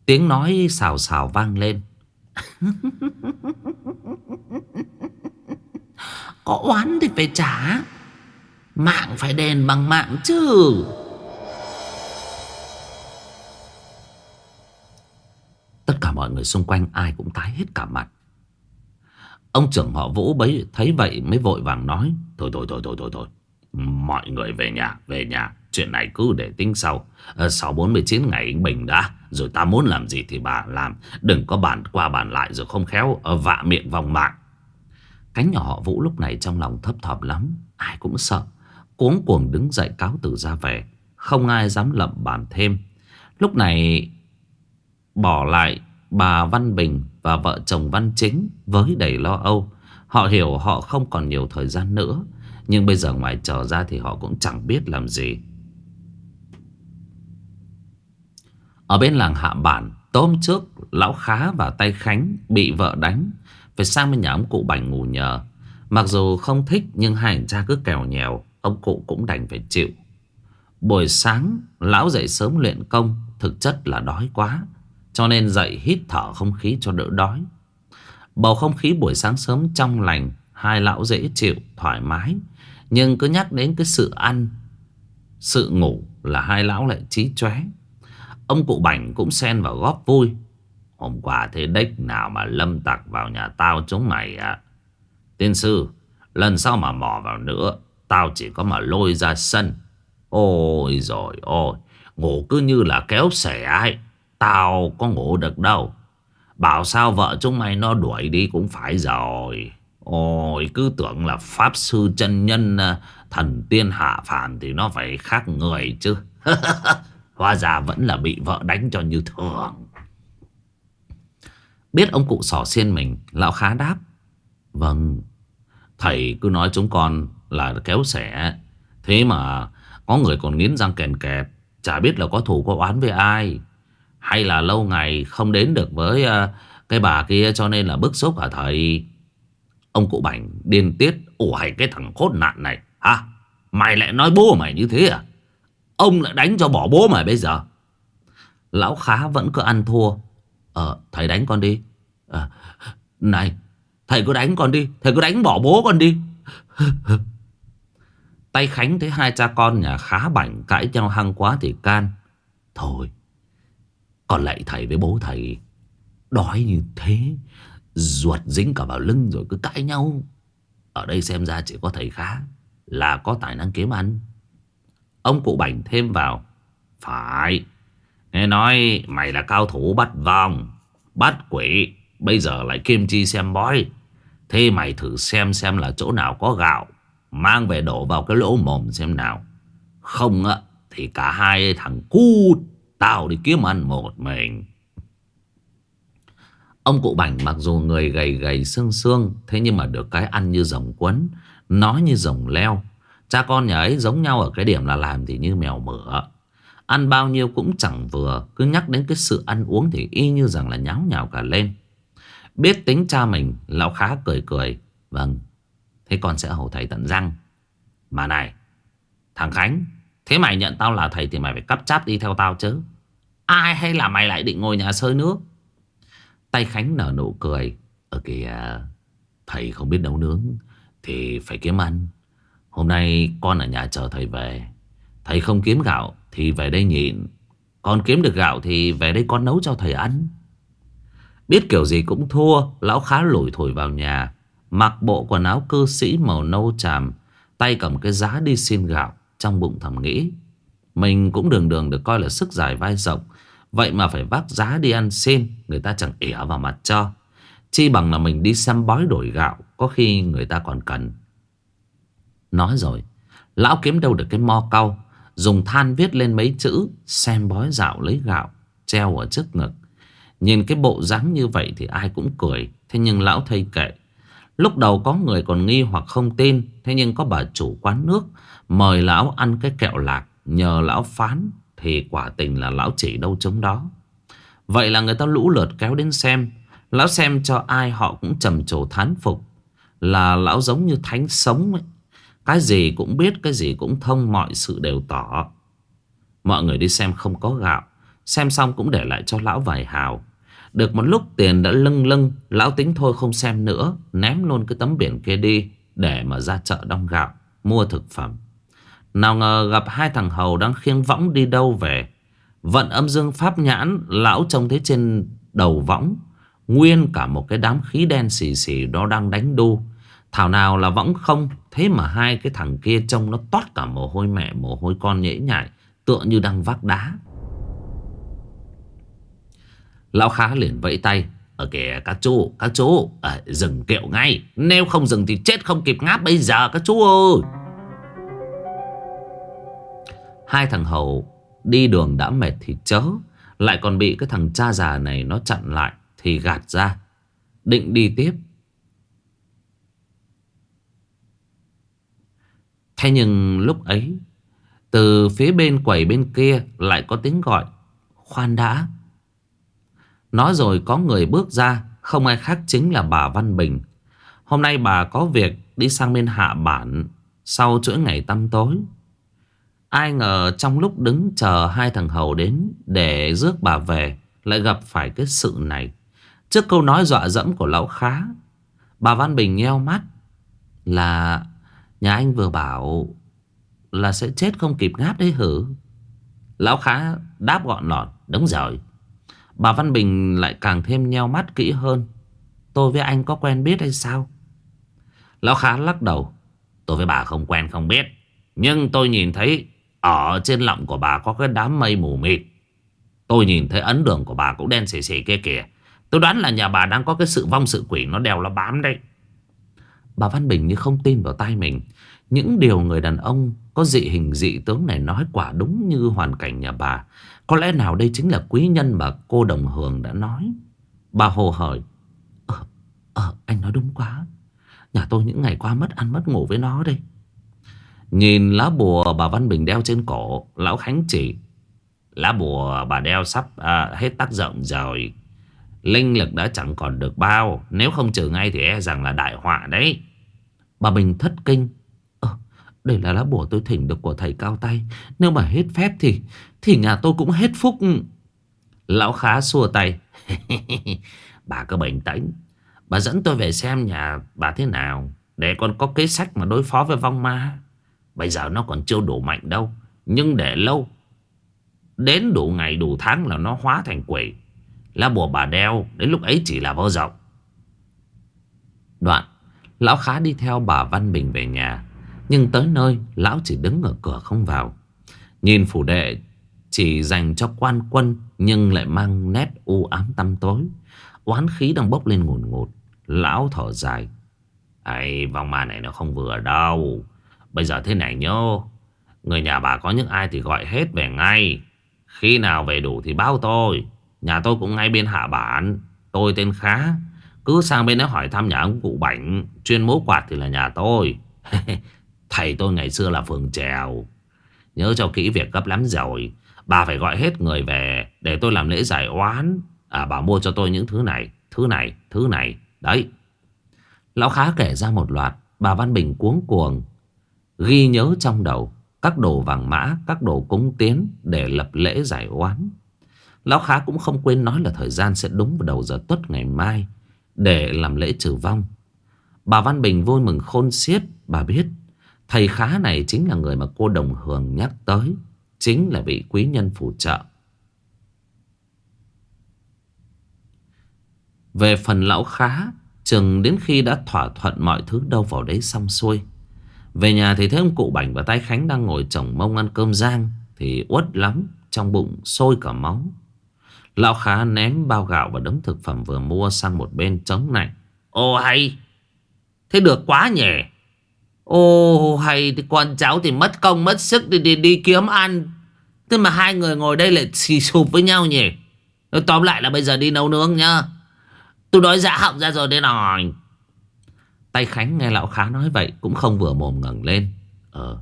Tiếng nói xào xào vang lên. Có oán thì phải trả. Mạng phải đền bằng mạng chứ. Tất cả mọi người xung quanh ai cũng tái hết cả mặt. Ông trưởng họ Vũ bấy thấy vậy mới vội vàng nói. Thôi thôi thôi thôi thôi thôi. Mọi người về nhà, về nhà. Chuyện này cứ để tính sau. À, sau 49 ngày anh Bình đã. Rồi ta muốn làm gì thì bà làm. Đừng có bàn qua bàn lại rồi không khéo ờ, vạ miệng vòng mạng. Cánh nhỏ họ Vũ lúc này trong lòng thấp thỏm lắm. Ai cũng sợ. Cuống cuồng đứng dậy cáo từ ra về. Không ai dám lậm bàn thêm. Lúc này bỏ lại bà Văn Bình và vợ chồng Văn Chính với đầy lo âu. Họ hiểu họ không còn nhiều thời gian nữa. Nhưng bây giờ ngoài trở ra thì họ cũng chẳng biết làm gì. Ở bên làng Hạ Bản, tôm trước, Lão Khá và Tay Khánh bị vợ đánh. Phải sang bên nhà ông cụ Bành ngủ nhờ. Mặc dù không thích nhưng hai anh cha cứ kèo nhèo, ông cụ cũng đành phải chịu. Buổi sáng, lão dậy sớm luyện công, thực chất là đói quá. Cho nên dậy hít thở không khí cho đỡ đói. Bầu không khí buổi sáng sớm trong lành Hai lão dễ chịu, thoải mái. Nhưng cứ nhắc đến cái sự ăn Sự ngủ là hai lão lại trí chóe. Ông cụ Bảnh cũng xen vào góp vui. Hôm qua thế đếch nào mà lâm tặc vào nhà tao chúng mày ạ? Tiên sư Lần sau mà mò vào nữa Tao chỉ có mà lôi ra sân. Ôi rồi ôi Ngủ cứ như là kéo xẻ ấy. Tao có ngủ được đâu. Bảo sao vợ chúng mày nó đuổi đi cũng phải rồi. Ôi, cứ tưởng là pháp sư chân nhân à, Thần tiên hạ phàm thì nó phải khác người chứ. Hóa ra vẫn là bị vợ đánh cho như thường. Biết ông cụ sỏ xiên mình, Lão khá đáp. Vâng Thầy cứ nói chúng con là kéo xẻ. Thế mà Có người còn nghiến răng kèn kẹt, Chả biết là có thù có oán với ai. Hay là lâu ngày không đến được với ờ, Cái bà kia cho nên là bức xúc hả thầy? Ông cụ Bảnh điên tiết Ủa hay cái thằng khốt nạn này Hả? Mày lại nói bố mày như thế à? Ông lại đánh cho bỏ bố mày bây giờ. Lão khá vẫn cứ ăn thua. Ờ thầy đánh con đi. À, Này Thầy cứ đánh con đi Thầy cứ đánh bỏ bố con đi. Tay Khánh thấy hai cha con nhà khá bảnh Cãi nhau hăng quá thì can. Thôi còn lại thầy với bố thầy Đói như thế, Ruột dính cả vào lưng rồi cứ cãi nhau. Ở đây xem ra chỉ có thầy khá Là có tài năng kiếm ăn. Ông cụ bảnh thêm vào, Phải, Nghe nói mày là cao thủ bắt vòng Bắt quỷ, Bây giờ lại kim chi xem bói. Thế mày thử xem xem là chỗ nào có gạo, Mang về đổ vào cái lỗ mồm xem nào. Không á, Thì cả hai thằng cu Tao đi kiếm ăn một mình. Ông cụ bảnh mặc dù người gầy gầy xương xương, Thế nhưng mà được cái ăn như rồng quấn, Nói như rồng leo. Cha con nhà ấy giống nhau ở cái điểm là làm thì như mèo mửa. Ăn bao nhiêu cũng chẳng vừa, Cứ nhắc đến cái sự ăn uống thì y như rằng là nháo nhào cả lên. Biết tính cha mình, Lão khá cười cười. Vâng Thế con sẽ hầu thầy tận răng. Mà này, Thằng Khánh, Thế mày nhận tao là thầy thì mày phải cắp cháp đi theo tao chứ. Ai hay là mày lại định ngồi nhà sơi nước? Tay Khánh nở nụ cười. Ở kìa, Thầy không biết nấu nướng, Thì phải kiếm ăn. Hôm nay con ở nhà chờ thầy về. Thầy không kiếm gạo Thì về đây nhịn. Con kiếm được gạo thì về đây con nấu cho thầy ăn. Biết kiểu gì cũng thua, Lão khá lủi thổi vào nhà. Mặc bộ quần áo cư sĩ màu nâu tràm Tay cầm cái giá đi xin gạo Trong bụng thầm nghĩ. Mình cũng đường đường được coi là sức dài vai rộng Vậy mà phải vác giá đi ăn xin, Người ta chẳng ỉa vào mặt cho. Chi bằng là mình đi xem bói đổi gạo, Có khi người ta còn cần. Nói rồi, Lão kiếm đâu được cái mo cau, Dùng than viết lên mấy chữ, Xem bói dạo lấy gạo, Treo ở trước ngực. Nhìn cái bộ dáng như vậy thì ai cũng cười, Thế nhưng lão thầy kệ. Lúc đầu có người còn nghi hoặc không tin, Thế nhưng có bà chủ quán nước Mời lão ăn cái kẹo lạc, Nhờ lão phán. Thì quả tình là lão chỉ đâu chống đó. Vậy là người ta lũ lượt kéo đến xem. Lão xem cho ai họ cũng trầm trồ thán phục. Là lão giống như thánh sống ấy. Cái gì cũng biết, Cái gì cũng thông, Mọi sự đều tỏ. Mọi người đi xem không có gạo. Xem xong cũng để lại cho lão vài hào. Được một lúc tiền đã lưng lưng Lão tính thôi không xem nữa, Ném luôn cái tấm biển kia đi Để mà ra chợ đông gạo, Mua thực phẩm. Nào ngờ gặp hai thằng hầu đang khiêng võng đi đâu về. Vận âm dương pháp nhãn Lão trông thấy trên đầu võng Nguyên cả một cái đám khí đen xì xì Đó đang đánh đu. Thảo nào là võng không Thế mà hai cái thằng kia trông nó toát cả mồ hôi mẹ Mồ hôi con nhễ nhại Tựa như đang vác đá. Lão khá liền vẫy tay Ở kìa các chú Các chú à, Dừng kiệu ngay. Nếu không dừng thì chết không kịp ngáp bây giờ các chú ơi. Hai thằng hầu Đi đường đã mệt thì chớ, Lại còn bị cái thằng cha già này Nó chặn lại Thì gạt ra. Định đi tiếp. Thế nhưng lúc ấy, Từ phía bên quầy bên kia Lại có tiếng gọi, Khoan đã. Nói rồi có người bước ra, Không ai khác chính là bà Văn Bình. Hôm nay bà có việc đi sang bên hạ bản Sau chuỗi ngày tăm tối. Ai ngờ trong lúc đứng chờ hai thằng hầu đến Để rước bà về, Lại gặp phải cái sự này. Trước câu nói dọa dẫm của lão khá, Bà Văn Bình nheo mắt Là, Nhà anh vừa bảo Là sẽ chết không kịp ngáp đấy hử? Lão khá đáp gọn lọt, Đúng rồi. Bà Văn Bình lại càng thêm nheo mắt kỹ hơn. Tôi với anh có quen biết hay sao? Lão khá lắc đầu. Tôi với bà không quen không biết, Nhưng tôi nhìn thấy ở trên lọng của bà có cái đám mây mù mịt Tôi nhìn thấy ấn đường của bà cũng đen xì xì kia kìa Tôi đoán là nhà bà đang có cái sự vong sự quỷ Nó đèo nó bám đấy Bà Văn Bình như không tin vào tay mình Những điều người đàn ông có dị hình dị tướng này nói quả đúng như hoàn cảnh nhà bà. Có lẽ nào đây chính là quý nhân mà cô Đồng Hường đã nói. Bà hồ hởi Ờ, ờ, anh nói đúng quá. Nhà tôi những ngày qua mất ăn mất ngủ với nó đây. Nhìn lá bùa bà Văn Bình đeo trên cổ, Lão Khánh chỉ. Lá bùa bà đeo sắp à, hết tác dụng rồi. Linh lực đã chẳng còn được bao. Nếu không trừ ngay thì e rằng là đại họa đấy. Bà Bình thất kinh. à, đây là lá bùa tôi thỉnh được của thầy cao tay. Nếu mà hết phép thì thì nhà tôi cũng hết phúc. Lão khá xua tay. bà cứ bình tĩnh. Bà dẫn tôi về xem nhà bà thế nào. Để con có kế sách mà đối phó với vong ma. Bây giờ nó còn chưa đủ mạnh đâu. Nhưng để lâu. Đến đủ ngày, đủ tháng là nó hóa thành quỷ. Lá bùa bà đeo, Đến lúc ấy chỉ là vô rộng Đoạn, Lão khá đi theo bà Văn Bình về nhà Nhưng tới nơi, Lão chỉ đứng ở cửa không vào Nhìn phủ đệ, Chỉ dành cho quan quân, Nhưng lại mang nét u ám tăm tối Oán khí đang bốc lên ngùn ngụt Lão thở dài Ây vòng ma này nó không vừa đâu Bây giờ thế này nhô Người nhà bà có những ai thì gọi hết về ngay. Khi nào về đủ thì báo tôi. Nhà tôi cũng ngay bên hạ bản. Tôi tên Khá. Cứ sang bên đó hỏi thăm nhà ông cụ Bảnh. Chuyên mố quạt thì là nhà tôi. Thầy tôi ngày xưa là phường trèo Nhớ cho kỹ việc gấp lắm rồi. Bà phải gọi hết người về Để tôi làm lễ giải oán. À bà mua cho tôi những thứ này Thứ này, thứ này. Đấy. Lão Khá kể ra một loạt Bà Văn Bình cuống cuồng. Ghi nhớ trong đầu Các đồ vàng mã, các đồ cúng tiến Để lập lễ giải oán Lão Khá cũng không quên nói là thời gian sẽ đúng vào đầu giờ tuất ngày mai để làm lễ trừ vong. Bà Văn Bình vui mừng khôn xiết, bà biết thầy Khá này chính là người mà cô Đồng Hường nhắc tới, chính là vị quý nhân phù trợ. Về phần lão Khá, chừng đến khi đã thỏa thuận mọi thứ đâu vào đấy xong xuôi. Về nhà thì thấy ông cụ Bảnh và tay Khánh đang ngồi chồng mông ăn cơm rang thì uất lắm, trong bụng sôi cả máu. Lão khá ném bao gạo và đống thực phẩm vừa mua sang một bên chống này. Ô hay! Thế được quá nhỉ? Ô hay thì con cháu thì mất công mất sức đi, đi, đi kiếm ăn. Thế mà hai người ngồi đây lại xì sụp với nhau nhỉ? Tóm lại là bây giờ đi nấu nướng nhá. Tôi đói dạ họng ra rồi đây rồi. Tay Khánh nghe lão khá nói vậy cũng không vừa mồm ngẩng lên. Ờ,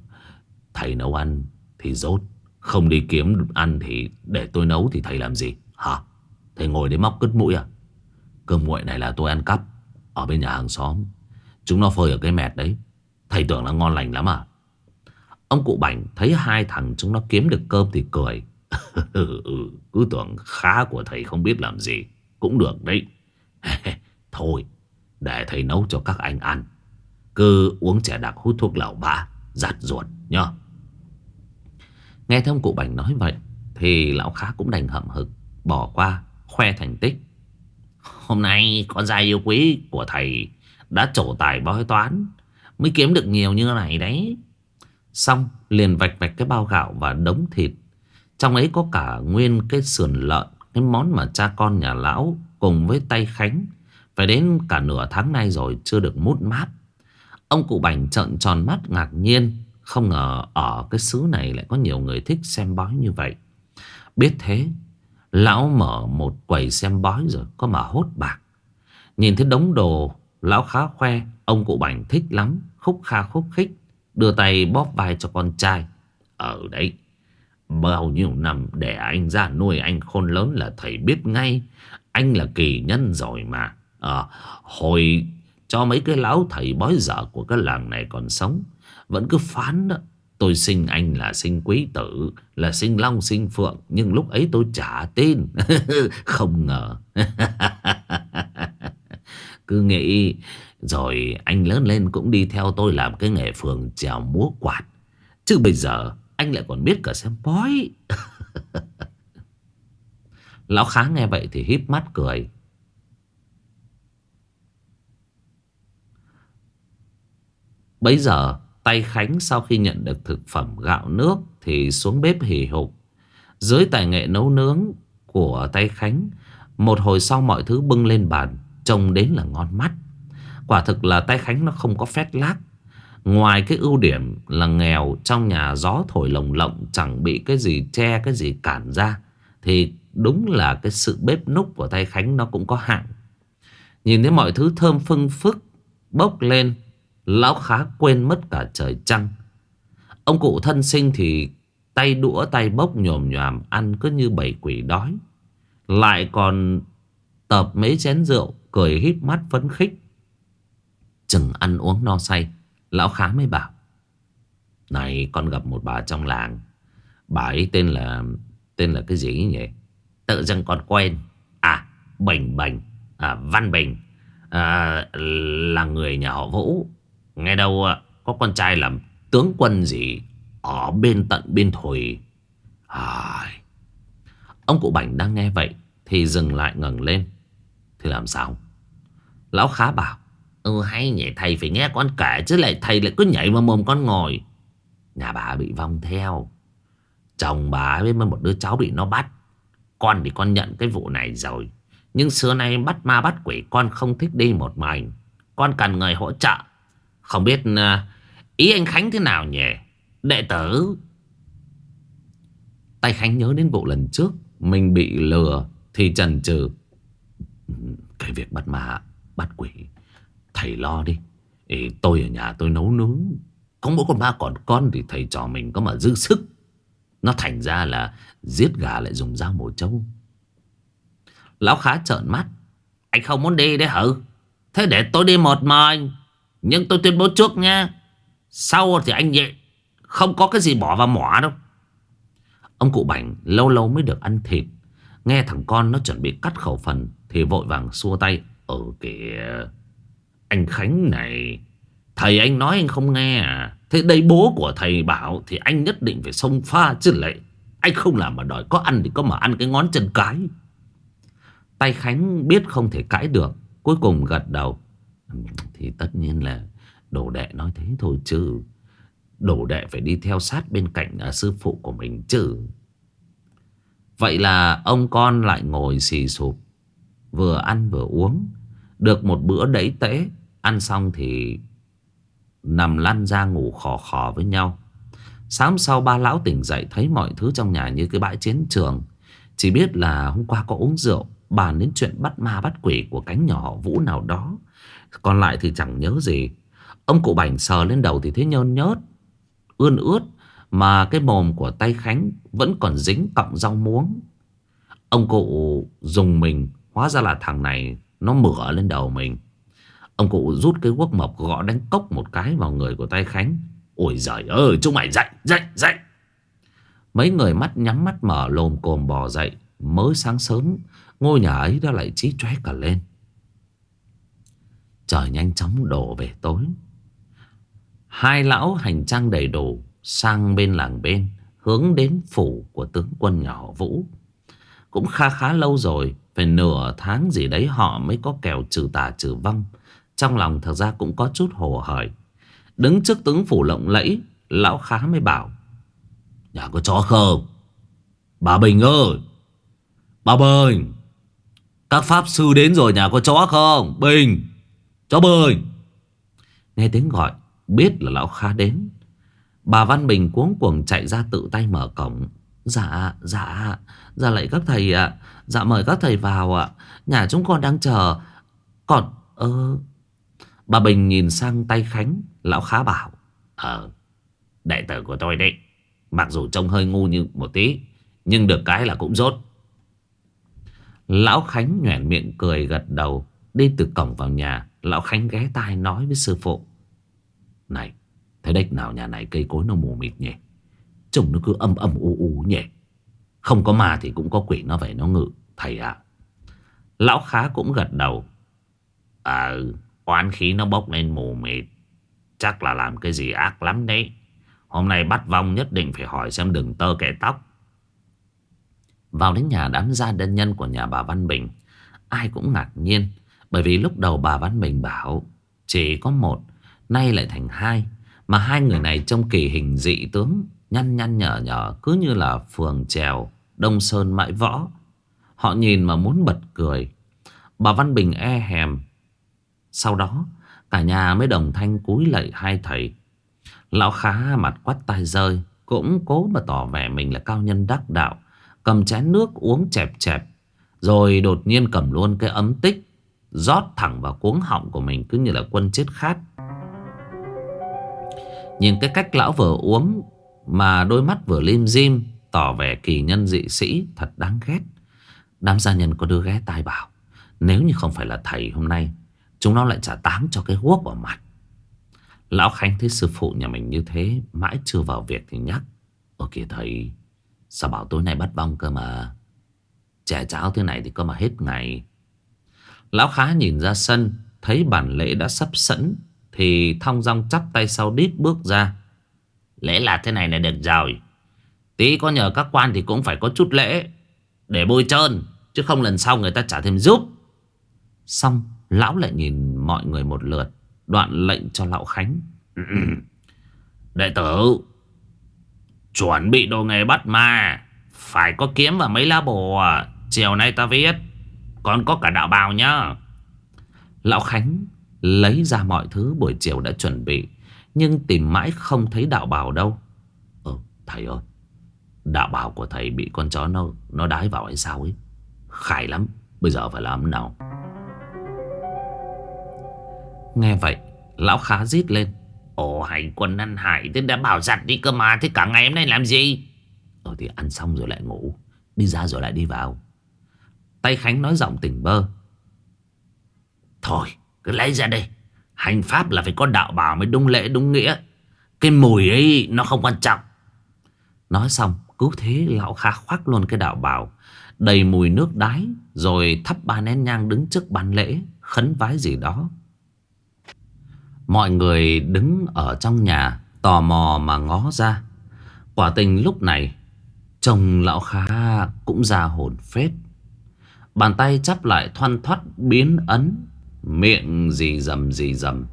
thầy nấu ăn thì rốt. Không đi kiếm ăn thì để tôi nấu thì thầy làm gì? Hả? Thầy ngồi đấy móc cứt mũi à? Cơm nguội này là tôi ăn cắp Ở bên nhà hàng xóm Chúng nó phơi ở cái mẹt đấy Thầy tưởng là ngon lành lắm à Ông cụ Bảnh thấy hai thằng chúng nó kiếm được cơm thì cười. Ừ, ừ, cứ tưởng khá của thầy không biết làm gì Cũng được đấy Thôi để thầy nấu cho các anh ăn. Cứ uống trẻ đặc hút thuốc lẩu bã Giặt ruột, nhá. Nghe thấy ông cụ bành nói vậy, Thì lão khá cũng đành hậm hực, Bỏ qua khoe thành tích. Hôm nay con trai yêu quý của thầy Đã trổ tài bói toán, Mới kiếm được nhiều như này đấy. Xong liền vạch vạch cái bao gạo và đống thịt. Trong ấy có cả nguyên cái sườn lợn, Cái món mà cha con nhà lão Cùng với tay Khánh phải đến cả nửa tháng nay rồi Chưa được mút mát Ông cụ Bành trợn tròn mắt ngạc nhiên, Không ngờ ở cái xứ này lại có nhiều người thích xem bói như vậy. Biết thế, Lão mở một quầy xem bói rồi Có mà hốt bạc. Nhìn thấy đống đồ, Lão khá khoe, Ông cụ Bảnh thích lắm, Khúc kha khúc khích, Đưa tay bóp vai cho con trai. Ở đấy, Bao nhiêu năm để anh ra nuôi anh khôn lớn là thầy biết ngay, Anh là kỳ nhân rồi mà à, Hồi cho mấy cái lão thầy bói dở của cái làng này còn sống Vẫn cứ phán đó Tôi sinh anh là sinh quý tử Là sinh long sinh phượng Nhưng lúc ấy tôi chả tin. Không ngờ. Cứ nghĩ Rồi anh lớn lên cũng đi theo tôi Làm cái nghề phường trèo múa quạt Chứ bây giờ Anh lại còn biết cả xem bói. Lão khá nghe vậy thì híp mắt cười. Bây giờ Tay Khánh sau khi nhận được thực phẩm gạo nước thì xuống bếp hì hục. Dưới tài nghệ nấu nướng của tay Khánh, một hồi sau mọi thứ bưng lên bàn, trông đến là ngon mắt. Quả thực là tay Khánh nó không có phét lác. Ngoài cái ưu điểm là nghèo trong nhà gió thổi lồng lộng chẳng bị cái gì che cái gì cản ra. Thì đúng là cái sự bếp núc của tay Khánh nó cũng có hạn. Nhìn thấy mọi thứ thơm phưng phức bốc lên. Lão khá quên mất cả trời trăng. Ông cụ thân sinh thì tay đũa tay bốc nhồm nhòm ăn cứ như bầy quỷ đói. Lại còn tập mấy chén rượu cười híp mắt phấn khích. Chừng ăn uống no say. Lão khá mới bảo Này con gặp một bà trong làng Bà ấy tên là Tên là cái gì nhỉ Tự dưng con quen À Bình Bình à, Văn Bình à, Là người nhà họ Vũ Nghe đâu à, có con trai làm tướng quân gì Ở bên tận biên thùy à, Ông cụ Bảnh đang nghe vậy Thì dừng lại ngẩng lên Thì làm sao Lão khá bảo Ừ hay nhỉ thầy phải nghe con kể chứ lại thầy lại cứ nhảy vào mồm con ngồi. Nhà bà bị vong theo. Chồng bà với một đứa cháu bị nó bắt. Con thì con nhận cái vụ này rồi. Nhưng xưa nay bắt ma bắt quỷ con không thích đi một mình. Con cần người hỗ trợ. Không biết ờ, ý anh Khánh thế nào nhỉ? Đệ tử. Tay Khánh nhớ đến vụ lần trước. Mình bị lừa thì trần trừ. Cái việc bắt ma bắt quỷ Thầy lo đi Ê, Tôi ở nhà tôi nấu nướng Có mỗi con ma còn con thì thầy trò mình có mà dư sức Nó thành ra là Giết gà lại dùng dao mổ trâu Lão khá trợn mắt Anh không muốn đi đấy hả Thế để tôi đi một mình nhưng tôi tuyên bố trước nha, Sau thì anh nhẹ Không có cái gì bỏ vào mỏ đâu. Ông cụ Bảnh lâu lâu mới được ăn thịt, Nghe thằng con nó chuẩn bị cắt khẩu phần Thì vội vàng xua tay. Ở kìa, anh Khánh này, Thầy anh nói anh không nghe à? Thế đây bố của thầy bảo Thì anh nhất định phải xông pha chứ lại Anh không làm mà đòi có ăn thì có mà ăn cái ngón chân cái. Tay Khánh biết không thể cãi được, Cuối cùng gật đầu. Thì tất nhiên là Đồ đệ nói thế thôi chứ Đồ đệ phải đi theo sát bên cạnh à, sư phụ của mình chứ Vậy là ông con lại ngồi xì sụp Vừa ăn vừa uống Được một bữa đẩy tễ Ăn xong thì nằm lăn ra ngủ khò khò với nhau. Sáng sau ba lão tỉnh dậy thấy mọi thứ trong nhà như cái bãi chiến trường. Chỉ biết là hôm qua có uống rượu, bàn đến chuyện bắt ma bắt quỷ của cánh nhỏ Vũ nào đó. Còn lại thì chẳng nhớ gì. Ông cụ Bảnh sờ lên đầu thì thấy nhơn nhớt, ươn ướt. Mà cái mồm của tay Khánh vẫn còn dính cọng rau muống. Ông cụ dùng mình, hóa ra là thằng này nó mửa lên đầu mình. Ông cụ rút cái quốc mộc gõ đánh cốc một cái vào người của tay Khánh. Ôi giời ơi, chúng mày dậy, dậy, dậy. Mấy người mắt nhắm mắt mở lồm cồm bò dậy. Mới sáng sớm, ngôi nhà ấy đã lại trí chóe cả lên. Trời nhanh chóng đổ về tối. Hai lão hành trang đầy đủ sang bên làng bên, hướng đến phủ của tướng quân nhỏ Vũ. Cũng khá khá lâu rồi, phải nửa tháng gì đấy họ mới có kèo trừ tà trừ vong. Trong lòng thật ra cũng có chút hồ hởi Đứng trước tướng phủ lộng lẫy Lão khá mới bảo Nhà có chó không Bà Bình ơi Bà Bình Các pháp sư đến rồi nhà có chó không Bình Cháu bơi. Nghe tiếng gọi Biết là lão khá đến. Bà Văn Bình cuống cuồng chạy ra tự tay mở cổng. Dạ dạ Dạ lại các thầy ạ. Dạ mời các thầy vào ạ. Nhà chúng con đang chờ. Còn ơ ờ, Bà Bình nhìn sang tay Khánh Lão khá bảo Ờ Đệ tử của tôi đấy. Mặc dù trông hơi ngu như một tí Nhưng được cái là cũng rốt. Lão Khánh nhoẻn miệng cười gật đầu Đi từ cổng vào nhà. Lão Khánh ghé tai nói với sư phụ. Này Thế đếch nào nhà này cây cối nó mù mịt nhỉ? Trông nó cứ âm âm u u nhỉ? Không có ma thì cũng có quỷ, nó vậy nó ngự, Thầy ạ. Lão khá cũng gật đầu. À Oán khí nó bốc lên mù mịt. Chắc là làm cái gì ác lắm đấy. Hôm nay bắt vong nhất định phải hỏi xem đừng tơ kẻ tóc. Vào đến nhà đám gia đơn nhân của nhà bà Văn Bình, Ai cũng ngạc nhiên. Bởi vì lúc đầu bà Văn Bình bảo, Chỉ có một, Nay lại thành hai, Mà hai người này trông kỳ hình dị tướng, Nhăn nhăn nhở nhở, Cứ như là phường trèo, Đông Sơn mãi võ. Họ nhìn mà muốn bật cười. Bà Văn Bình e hèm. Sau đó, cả nhà mới đồng thanh cúi lạy hai thầy. Lão khá mặt quắt tai rơi, Cũng cố mà tỏ vẻ mình là cao nhân đắc đạo, Cầm chén nước uống chẹp chẹp, Rồi đột nhiên cầm luôn cái ấm tích rót thẳng vào cuống họng của mình cứ như là quân chết khát. Nhìn cái cách lão vừa uống mà đôi mắt vừa lim dim, tỏ vẻ kỳ nhân dị sĩ, thật đáng ghét. Đám gia nhân có đưa ghé tai bảo, nếu như không phải là thầy hôm nay, chúng nó lại trả táng cho cái guốc vào mặt. Lão Khánh thấy sư phụ nhà mình như thế, mãi chưa vào việc thì nhắc. Ồ kìa thầy, sao bảo tối nay bắt bong cơ mà. Trẻ cháo thế này thì có mà hết ngày. Lão khá nhìn ra sân Thấy bản lễ đã sắp sẵn Thì thong dong chắp tay sau đít bước ra. Lễ là thế này là được rồi. Tí có nhờ các quan thì cũng phải có chút lễ Để bôi trơn Chứ không lần sau người ta trả thêm giúp. Xong Lão lại nhìn mọi người một lượt Đoạn lệnh cho lão Khánh. Đệ tử Chuẩn bị đồ nghề bắt ma. Phải có kiếm và mấy lá bùa. Chiều nay ta viết còn có cả đạo bào nhá. Lão Khánh lấy ra mọi thứ buổi chiều đã chuẩn bị, Nhưng tìm mãi không thấy đạo bào đâu. Ờ thầy ơi, Đạo bào của thầy bị con chó nó nó đái vào hay sao ấy? Khải lắm, Bây giờ phải làm nào? Nghe vậy, Lão khá rít lên. Ồ, hay quân ăn hải Thế đã bảo giặt đi cơ mà, Thế cả ngày hôm nay làm gì? Ờ thì ăn xong rồi lại ngủ, Đi ra rồi lại đi vào. Tay Khánh nói giọng tỉnh bơ. Thôi, cứ lấy ra đây Hành pháp là phải có đạo bảo mới đúng lễ, đúng nghĩa. Cái mùi ấy, nó không quan trọng. Nói xong cứ thế lão khá khoác luôn cái đạo bảo, Đầy mùi nước đái, Rồi thắp ba nén nhang đứng trước bàn lễ, Khấn vái gì đó. Mọi người đứng ở trong nhà, Tò mò mà ngó ra. Quả tình lúc này, Chồng lão khá cũng ra hồn phết. Bàn tay chắp lại thoăn thoắt biến ấn, Miệng gì dầm gì dầm.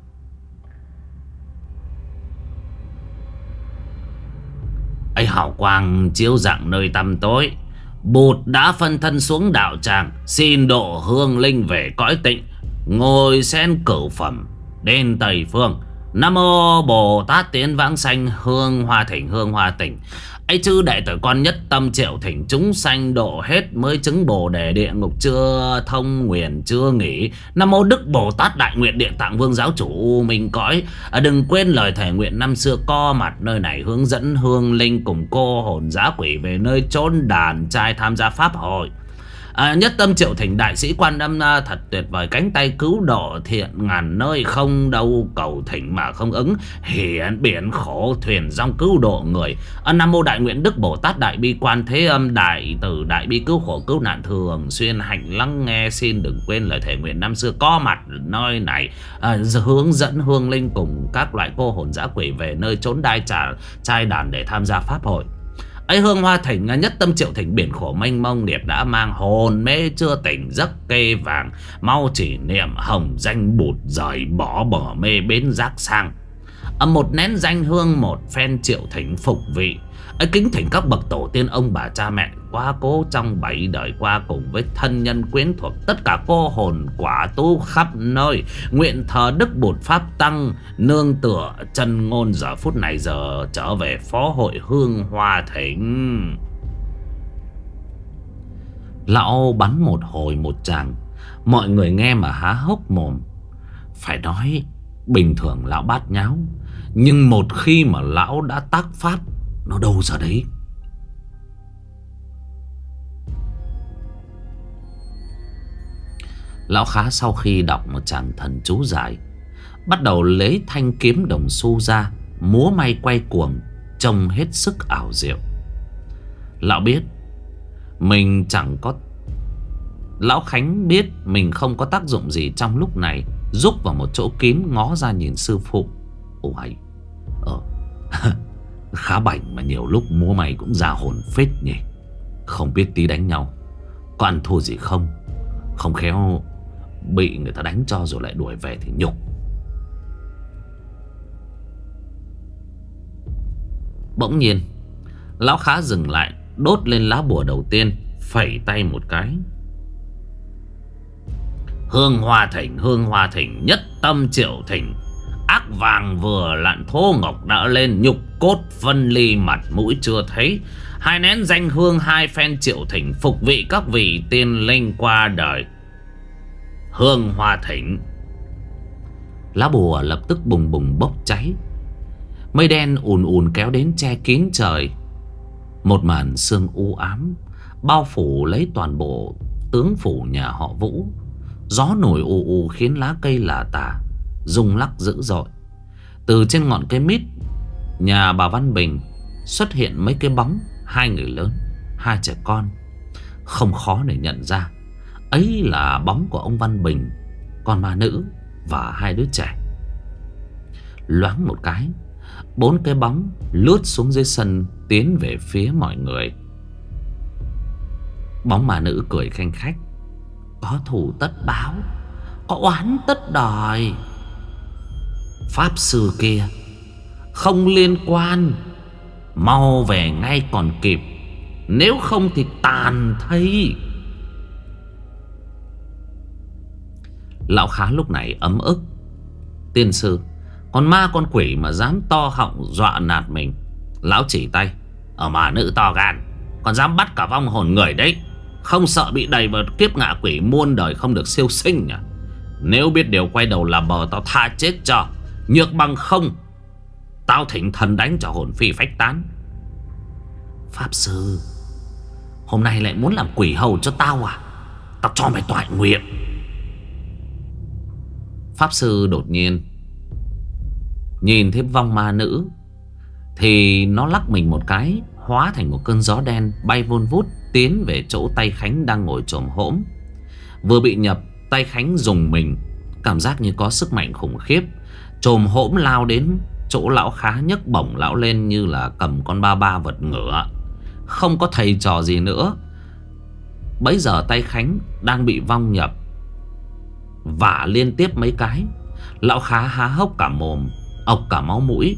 Ấy hào quang, chiếu dạng nơi tăm tối, Bụt đã phân thân xuống đạo tràng, Xin độ hương linh về cõi tịnh, Ngồi sen cửu phẩm, Đến Tây Phương. Nam mô Bồ Tát Tiến Vãng Sanh, Hương Hoa Thỉnh Hương Hoa Tỉnh ấy chứ đệ tử con nhất tâm triệu thỉnh chúng sanh độ hết mới chứng bồ đề địa ngục chưa thông nguyện chưa nghỉ. Nam mô đức bồ tát đại nguyện địa tạng vương giáo chủ mình cõi. À, đừng quên lời thể nguyện năm xưa co mặt nơi này hướng dẫn hương linh cùng cô hồn giá quỷ về nơi chốn đàn trai tham gia pháp hội à, Nhất tâm triệu thỉnh đại sĩ quan âm à, thật tuyệt vời Cánh tay cứu độ thiện ngàn nơi không đâu cầu thỉnh mà không ứng Hiển biển khổ thuyền dòng cứu độ người. À, Nam mô đại nguyện đức Bồ Tát đại bi quan thế âm đại tử đại bi cứu khổ cứu nạn thường Xuyên hành lắng nghe xin đừng quên lời thể nguyện năm xưa có mặt nơi này. À, Hướng dẫn hương linh cùng các loại cô hồn dã quỷ về nơi trốn đai trà trai đàn để tham gia pháp hội ấy hương hoa thỉnh nhất tâm triệu thỉnh, biển khổ mênh mông điệp đã mang hồn mê chưa tỉnh, giấc cây vàng, mau chỉ niệm hồng danh bụt, rời bỏ bỏ mê bến giác sang. Một nén danh hương một, phen triệu thỉnh phục vị ấy kính thỉnh các bậc tổ tiên ông bà cha mẹ quá cố trong bảy đời qua cùng với thân nhân quyến thuộc tất cả cô hồn quả tu khắp nơi. Nguyện thờ đức bụt pháp tăng, nương tựa chân ngôn giờ phút này giờ trở về phó hội hương hoa thỉnh lão bắn một hồi một chàng mọi người nghe mà há hốc mồm. Phải nói, bình thường lão bát nháo, nhưng một khi mà lão đã tác pháp nó đâu giờ đấy? Lão khá sau khi đọc một chàng thần chú dài Bắt đầu lấy thanh kiếm đồng xu ra, Múa may quay cuồng, Trông hết sức ảo diệu. Lão biết, Mình chẳng có, Lão Khánh biết Mình không có tác dụng gì trong lúc này Rúc vào một chỗ kín ngó ra nhìn sư phụ. Ôi Ờ Khá bảnh mà nhiều lúc múa mày cũng già hồn phết nhỉ. Không biết tí đánh nhau, Có ăn thua gì không? Không khéo Bị người ta đánh cho rồi lại đuổi về thì nhục. Bỗng nhiên, Lão khá dừng lại, Đốt lên lá bùa đầu tiên, Phẩy tay một cái. Hương hoa thỉnh Hương hoa thỉnh Nhất tâm triệu thỉnh Ác vàng vừa lặn thô ngọc đã lên Nhục cốt phân ly mặt mũi chưa thấy. Hai nén danh hương, hai phen triệu thỉnh Phục vị các vị tiên linh qua đời. Hương hoa thỉnh Lá bùa lập tức bùng bùng bốc cháy. Mây đen ùn ùn kéo đến che kín trời. Một màn sương u ám Bao phủ lấy toàn bộ tướng phủ nhà họ Vũ. Gió nổi ù ù khiến lá cây lả tả Rung lắc dữ dội. Từ trên ngọn cây mít, Nhà bà Văn Bình Xuất hiện mấy cái bóng, Hai người lớn, Hai trẻ con. Không khó để nhận ra, Ấy là bóng của ông Văn Bình, Con ma nữ Và hai đứa trẻ. Loáng một cái, Bốn cái bóng lướt xuống dưới sân Tiến về phía mọi người. Bóng mà nữ cười khanh khách. Có thủ tất báo, Có oán tất đòi. Pháp sư kia. Không liên quan. Mau về ngay còn kịp. Nếu không thì tàn thây Lão khá lúc này ấm ức. Tiên sư, Con ma con quỷ mà dám to họng dọa nạt mình. Lão chỉ tay. Ở mà nữ to gan Còn dám bắt cả vong hồn người đấy. Không sợ bị đầy vào kiếp ngạ quỷ muôn đời không được siêu sinh à? Nếu biết điều quay đầu làm bờ tao tha chết cho. Nhược bằng không, Tao thỉnh thần đánh cho hồn phi phách tán. Pháp sư, Hôm nay lại muốn làm quỷ hầu cho tao à? Tao cho mày toại nguyện. Pháp sư đột nhiên Nhìn thấy vong ma nữ, Thì nó lắc mình một cái, Hóa thành một cơn gió đen Bay vun vút tiến về chỗ tay Khánh đang ngồi trồm hỗm Vừa bị nhập, Tay Khánh dùng mình, Cảm giác như có sức mạnh khủng khiếp. Trồm hỗm lao đến Chỗ lão khá nhấc bổng lão lên Như là cầm con ba ba vật ngựa. Không có thầy trò gì nữa. Bấy giờ tay Khánh Đang bị vong nhập. Vả liên tiếp mấy cái. Lão khá há hốc cả mồm, ọc cả máu mũi.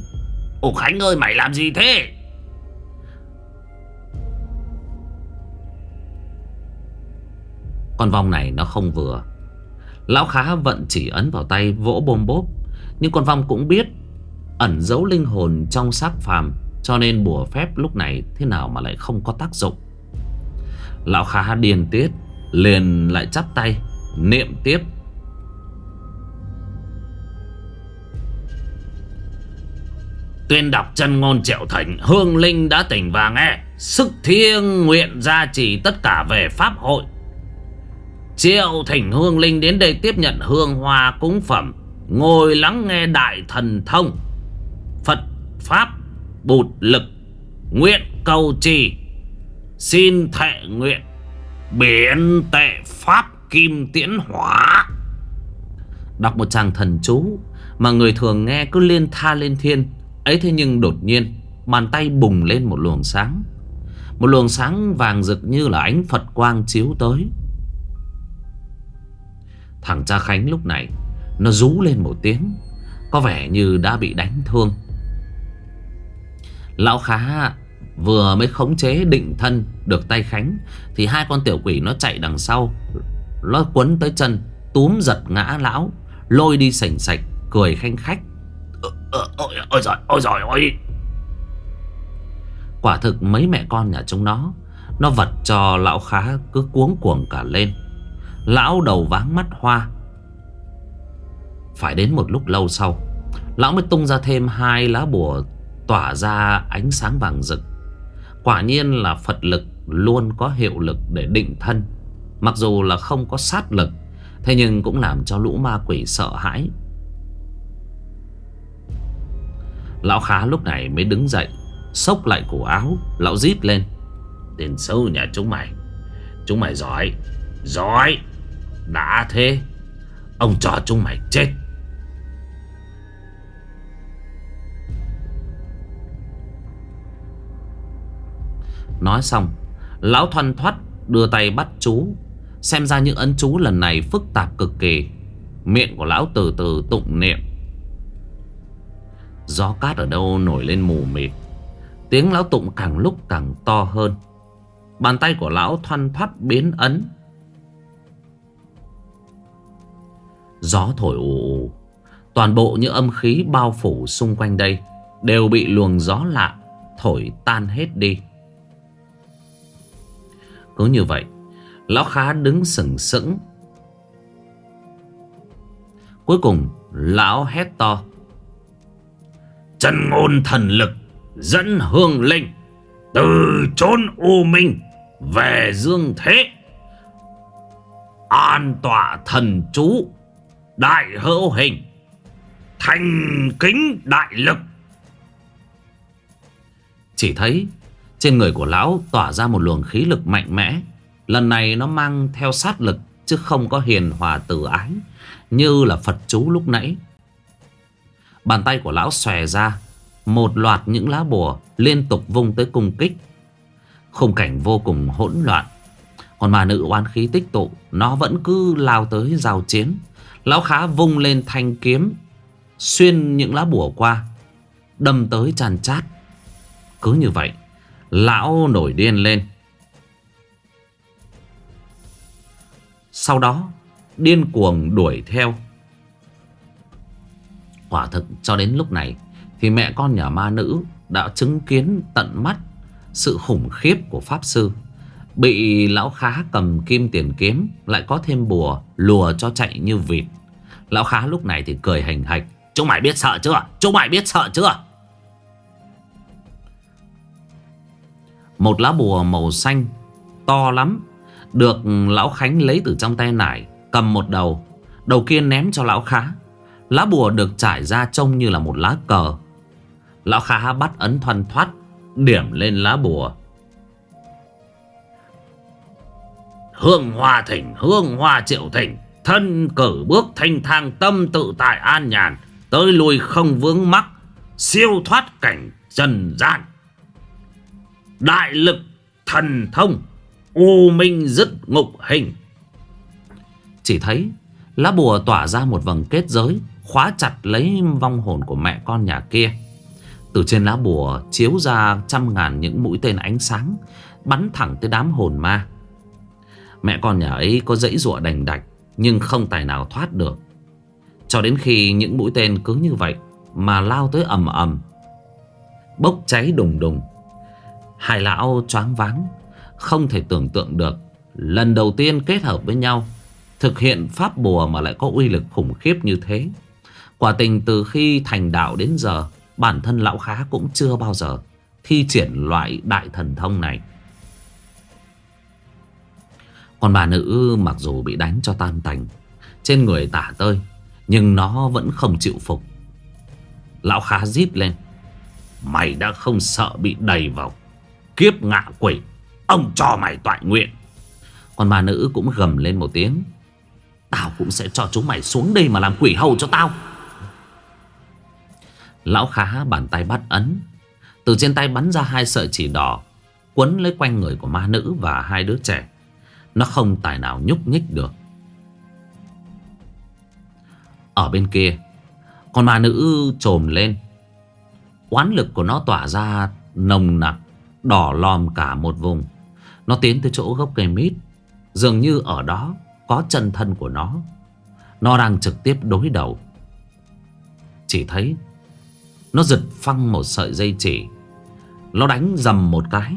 Ồ Khánh ơi, mày làm gì thế? Con vong này nó không vừa. Lão khá vận chỉ ấn vào tay vỗ bôm bốp. Nhưng con vong cũng biết Ẩn giấu linh hồn trong xác phàm, Cho nên bùa phép lúc này Thế nào mà lại không có tác dụng. Lão khá điền tiết, Liền lại chắp tay, Niệm tiếp. Tuyên đọc chân ngôn triệu thành Hương linh đã tỉnh và nghe. Sức thiêng nguyện gia trì tất cả về pháp hội. Triệu thỉnh hương linh đến đây tiếp nhận hương hoa cúng phẩm. Ngồi lắng nghe đại thần thông. Phật Pháp Bụt lực. Nguyện cầu trì. Xin thệ nguyện. Biển tệ Pháp Kim Tiễn Hỏa. Đọc một chàng thần chú Mà người thường nghe cứ liên tha lên thiên. Ấy thế nhưng đột nhiên, Bàn tay bùng lên một luồng sáng. Một luồng sáng vàng rực như là ánh Phật quang chiếu tới. Thằng cha Khánh lúc này nó rú lên một tiếng, Có vẻ như đã bị đánh thương. Lão khá vừa mới khống chế định thân được tay Khánh, Thì hai con tiểu quỷ nó chạy đằng sau. Nó quấn tới chân, Túm giật ngã lão, Lôi đi sành sạch, Cười khanh khách. Ôi ôi giời ôi giời ôi! Quả thực mấy mẹ con nhà chúng nó Nó vật cho lão khá cứ cuống cuồng cả lên. Lão đầu váng mắt hoa phải đến một lúc lâu sau, Lão mới tung ra thêm hai lá bùa Tỏa ra ánh sáng vàng rực. Quả nhiên là Phật lực Luôn có hiệu lực để định thân. Mặc dù là không có sát lực, Thế nhưng cũng làm cho lũ ma quỷ sợ hãi. Lão khá lúc này mới đứng dậy, Xốc lại cổ áo, Lão rít lên. Tiền sâu nhà chúng mày. Chúng mày giỏi Giỏi, Đã thế. Ông cho chúng mày chết Nói xong, Lão thoăn thoắt đưa tay bắt chú. Xem ra những ấn chú lần này phức tạp cực kỳ. Miệng của lão từ từ tụng niệm. Gió cát ở đâu nổi lên mù mịt. Tiếng lão tụng càng lúc càng to hơn. Bàn tay của lão thoăn thoắt biến ấn. Gió thổi ù ù. Toàn bộ những âm khí bao phủ xung quanh đây Đều bị luồng gió lạ Thổi tan hết đi. Cứ như vậy, Lão khá đứng sừng sững. Cuối cùng, Lão hét to. Chân ngôn thần lực Dẫn hương linh Từ chốn u minh Về dương thế. An tọa thần chú, Đại hữu hình, Thành kính đại lực. Chỉ thấy trên người của lão tỏa ra một luồng khí lực mạnh mẽ. Lần này nó mang theo sát lực, Chứ không có hiền hòa tử ái, Như là Phật chú lúc nãy. Bàn tay của lão xòe ra, Một loạt những lá bùa Liên tục vung tới cung kích. Khung cảnh vô cùng hỗn loạn. Còn mà nữ oan khí tích tụ, Nó vẫn cứ lao tới giao chiến. Lão khá vung lên thanh kiếm, Xuyên những lá bùa qua, Đâm tới tràn chát Cứ như vậy Lão nổi điên lên. Sau đó, Điên cuồng đuổi theo. Quả thực, cho đến lúc này, Thì mẹ con nhà ma nữ Đã chứng kiến tận mắt Sự khủng khiếp của Pháp Sư. Bị lão khá cầm kim tiền kiếm, Lại có thêm bùa, Lùa cho chạy như vịt. Lão khá lúc này thì cười hành hạch. Chúng mày biết sợ chưa? Chúng mày biết sợ chưa? Một lá bùa màu xanh To lắm, Được lão Khánh lấy từ trong tay nải, Cầm một đầu Đầu kia ném cho lão khá. Lá bùa được trải ra trông như là một lá cờ. Lão khá bắt ấn thoăn thoát, Điểm lên lá bùa. Hương hoa thỉnh, Hương hoa triệu thỉnh, Thân cử bước thanh thang tâm tự tại an nhàn, Tới lui không vướng mắc, Siêu thoát cảnh trần gian. Đại lực thần thông, U minh dứt ngục hình. Chỉ thấy Lá bùa tỏa ra một vầng kết giới, Khóa chặt lấy vong hồn của mẹ con nhà kia. Từ trên lá bùa Chiếu ra trăm ngàn những mũi tên ánh sáng, Bắn thẳng tới đám hồn ma. Mẹ con nhà ấy có dãy rụa đành đạch, Nhưng không tài nào thoát được. Cho đến khi những mũi tên cứ như vậy Mà lao tới ầm ầm. Bốc cháy đùng đùng. Hai lão choáng váng, Không thể tưởng tượng được Lần đầu tiên kết hợp với nhau, Thực hiện pháp bùa mà lại có uy lực khủng khiếp như thế. Quả tình từ khi thành đạo đến giờ, Bản thân lão khá cũng chưa bao giờ Thi triển loại đại thần thông này. Còn bà nữ mặc dù bị đánh cho tan tành, Trên người tả tơi, nhưng nó vẫn không chịu phục. Lão khá rít lên, Mày đã không sợ bị đầy vào Kiếp ngạ quỷ. Ông cho mày toại nguyện. Còn ma nữ cũng gầm lên một tiếng. Tao cũng sẽ cho chúng mày xuống đây mà làm quỷ hầu cho tao. Lão khá bàn tay bắt ấn. Từ trên tay bắn ra hai sợi chỉ đỏ, Quấn lấy quanh người của ma nữ và hai đứa trẻ. Nó không tài nào nhúc nhích được. Ở bên kia, Con ma nữ trồm lên. Oán lực của nó tỏa ra nồng nặc. Đỏ lòm cả một vùng. Nó tiến tới chỗ gốc cây mít. Dường như ở đó Có chân thân của nó. Nó đang trực tiếp đối đầu. Chỉ thấy Nó giật phăng một sợi dây chỉ. Nó đánh dầm một cái.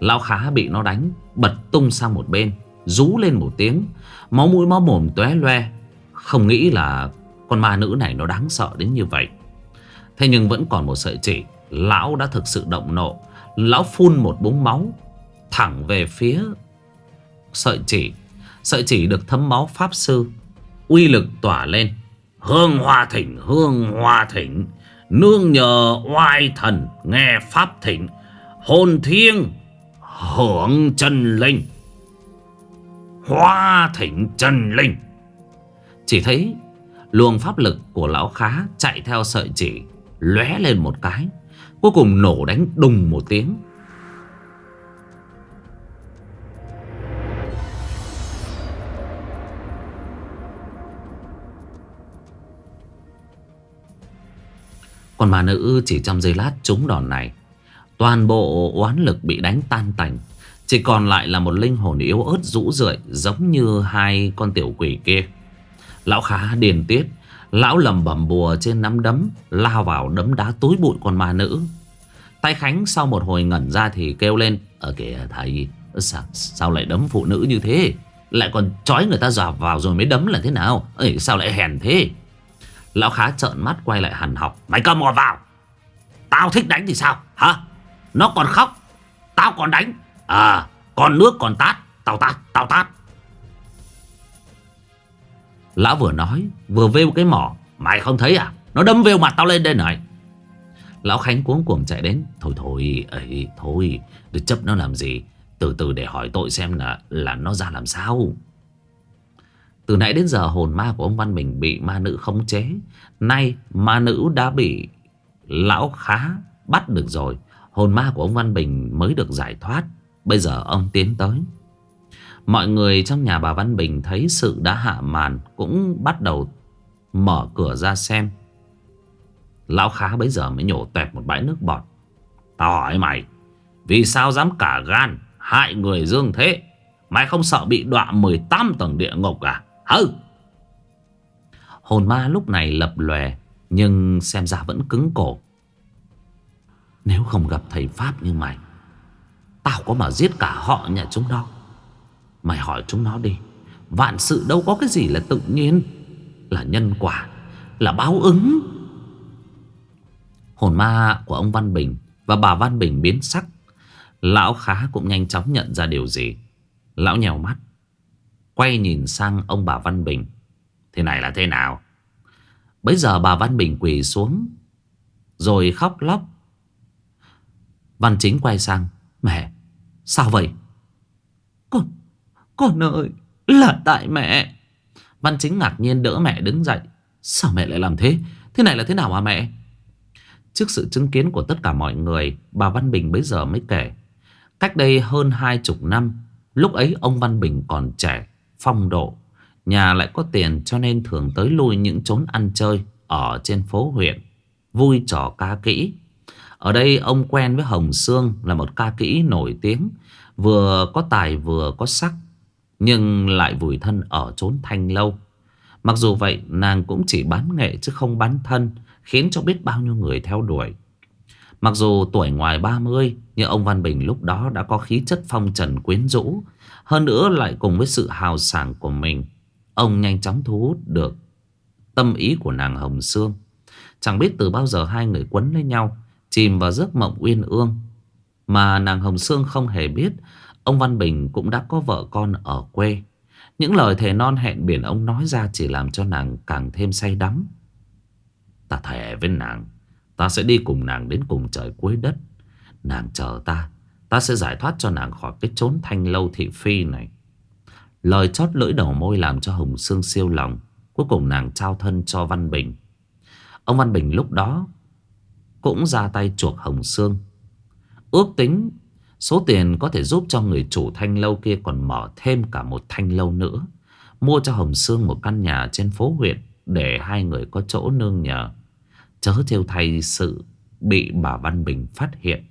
Lão khá bị nó đánh, Bật tung sang một bên, Rú lên một tiếng. Máu mũi máu mồm tóe loe. Không nghĩ là con ma nữ này nó đáng sợ đến như vậy. Thế nhưng vẫn còn một sợi chỉ. Lão đã thực sự động nộ. Lão phun một búng máu Thẳng về phía Sợi chỉ. Sợi chỉ được thấm máu pháp sư. Uy lực tỏa lên. Hương hoa thỉnh hương hoa thỉnh Nương nhờ oai thần Nghe pháp thỉnh Hồn thiêng, Hưởng chân linh. Hoa thỉnh chân linh. Chỉ thấy luồng pháp lực của lão khá chạy theo sợi chỉ, lóe lên một cái. Cuối cùng nổ đánh đùng một tiếng. Còn mà nữ chỉ trong giây lát trúng đòn này. Toàn bộ oán lực bị đánh tan tành. Chỉ còn lại là một linh hồn yếu ớt rũ rượi Giống như hai con tiểu quỷ kia. Lão khá điền tiết Lão lầm bầm bùa trên nắm đấm Lao vào đấm đá túi bụi con ma nữ. Tay Khánh sau một hồi ngẩn ra thì kêu lên Ở kìa thầy sao, sao lại đấm phụ nữ như thế? Lại còn trói người ta dò vào rồi mới đấm là thế nào? Ê, Sao lại hèn thế? Lão khá trợn mắt quay lại hằn học Mày cầm mò vào. Tao thích đánh thì sao? Hả? Nó còn khóc Tao còn đánh. À còn nước còn tát Tao tát Tao tát. Lão vừa nói, Vừa vêu cái mỏ. Mày không thấy à? Nó đâm vêu mặt tao lên đây này. Lão Khánh cuống cuồng chạy đến. Thôi thôi, ấy, thôi. Đừng chấp nó làm gì? Từ từ để hỏi tội xem là là nó ra làm sao. Từ nãy đến giờ hồn ma của ông Văn Bình bị ma nữ khống chế. Nay, ma nữ đã bị Lão khá bắt được rồi. Hồn ma của ông Văn Bình mới được giải thoát. Bây giờ ông tiến tới. Mọi người trong nhà bà Văn Bình thấy sự đã hạ màn Cũng bắt đầu mở cửa ra xem. Lão khá bấy giờ mới nhổ tẹt một bãi nước bọt. Tao hỏi mày, Vì sao dám cả gan Hại người dương thế? Mày không sợ bị đọa 18 tầng địa ngục à? Hừ! Hồn ma lúc này lập lòe, Nhưng xem ra vẫn cứng cổ. Nếu không gặp thầy Pháp như mày, Tao có mà giết cả họ nhà chúng đâu. Mày hỏi chúng nó đi. Vạn sự đâu có cái gì là tự nhiên, Là nhân quả, Là báo ứng. Hồn ma của ông Văn Bình Và bà Văn Bình biến sắc. Lão khá cũng nhanh chóng nhận ra điều gì. Lão nhèo mắt, Quay nhìn sang ông bà Văn Bình. Thế này là thế nào? Bây giờ bà Văn Bình quỳ xuống, Rồi khóc lóc. Văn chính quay sang, Mẹ, sao vậy? Con con ơi, là tại mẹ. Văn chính ngạc nhiên đỡ mẹ đứng dậy. Sao mẹ lại làm thế? Thế này là thế nào hả mẹ? Trước sự chứng kiến của tất cả mọi người, Bà Văn Bình bây giờ mới kể. Cách đây hơn hai chục năm, Lúc ấy ông Văn Bình còn trẻ, Phong độ. Nhà lại có tiền cho nên thường tới lui những chốn ăn chơi Ở trên phố huyện, Vui trò ca kỹ. Ở đây ông quen với Hồng Sương Là một ca kỹ nổi tiếng, Vừa có tài vừa có sắc. Nhưng lại vùi thân ở chốn thanh lâu. Mặc dù vậy, nàng cũng chỉ bán nghệ chứ không bán thân, Khiến cho biết bao nhiêu người theo đuổi. Mặc dù tuổi ngoài 30 Nhưng ông Văn Bình lúc đó đã có khí chất phong trần quyến rũ, Hơn nữa lại cùng với sự hào sảng của mình. Ông nhanh chóng thu hút được Tâm ý của nàng Hồng Sương. Chẳng biết từ bao giờ hai người quấn lấy nhau, Chìm vào giấc mộng uyên ương. Mà nàng Hồng Sương không hề biết Ông Văn Bình cũng đã có vợ con ở quê. Những lời thề non hẹn biển ông nói ra Chỉ làm cho nàng càng thêm say đắm. Ta thề với nàng, Ta sẽ đi cùng nàng đến cùng trời cuối đất. Nàng chờ ta Ta sẽ giải thoát cho nàng khỏi cái chốn thanh lâu thị phi này. Lời chót lưỡi đầu môi làm cho Hồng Sương siêu lòng, Cuối cùng nàng trao thân cho Văn Bình. Ông Văn Bình lúc đó Cũng ra tay chuộc Hồng Sương. Ước tính Số tiền có thể giúp cho người chủ thanh lâu kia Còn mở thêm cả một thanh lâu nữa Mua cho Hồng Sương một căn nhà trên phố huyện Để hai người có chỗ nương nhờ Chớ trêu thay sự bị bà Văn Bình phát hiện.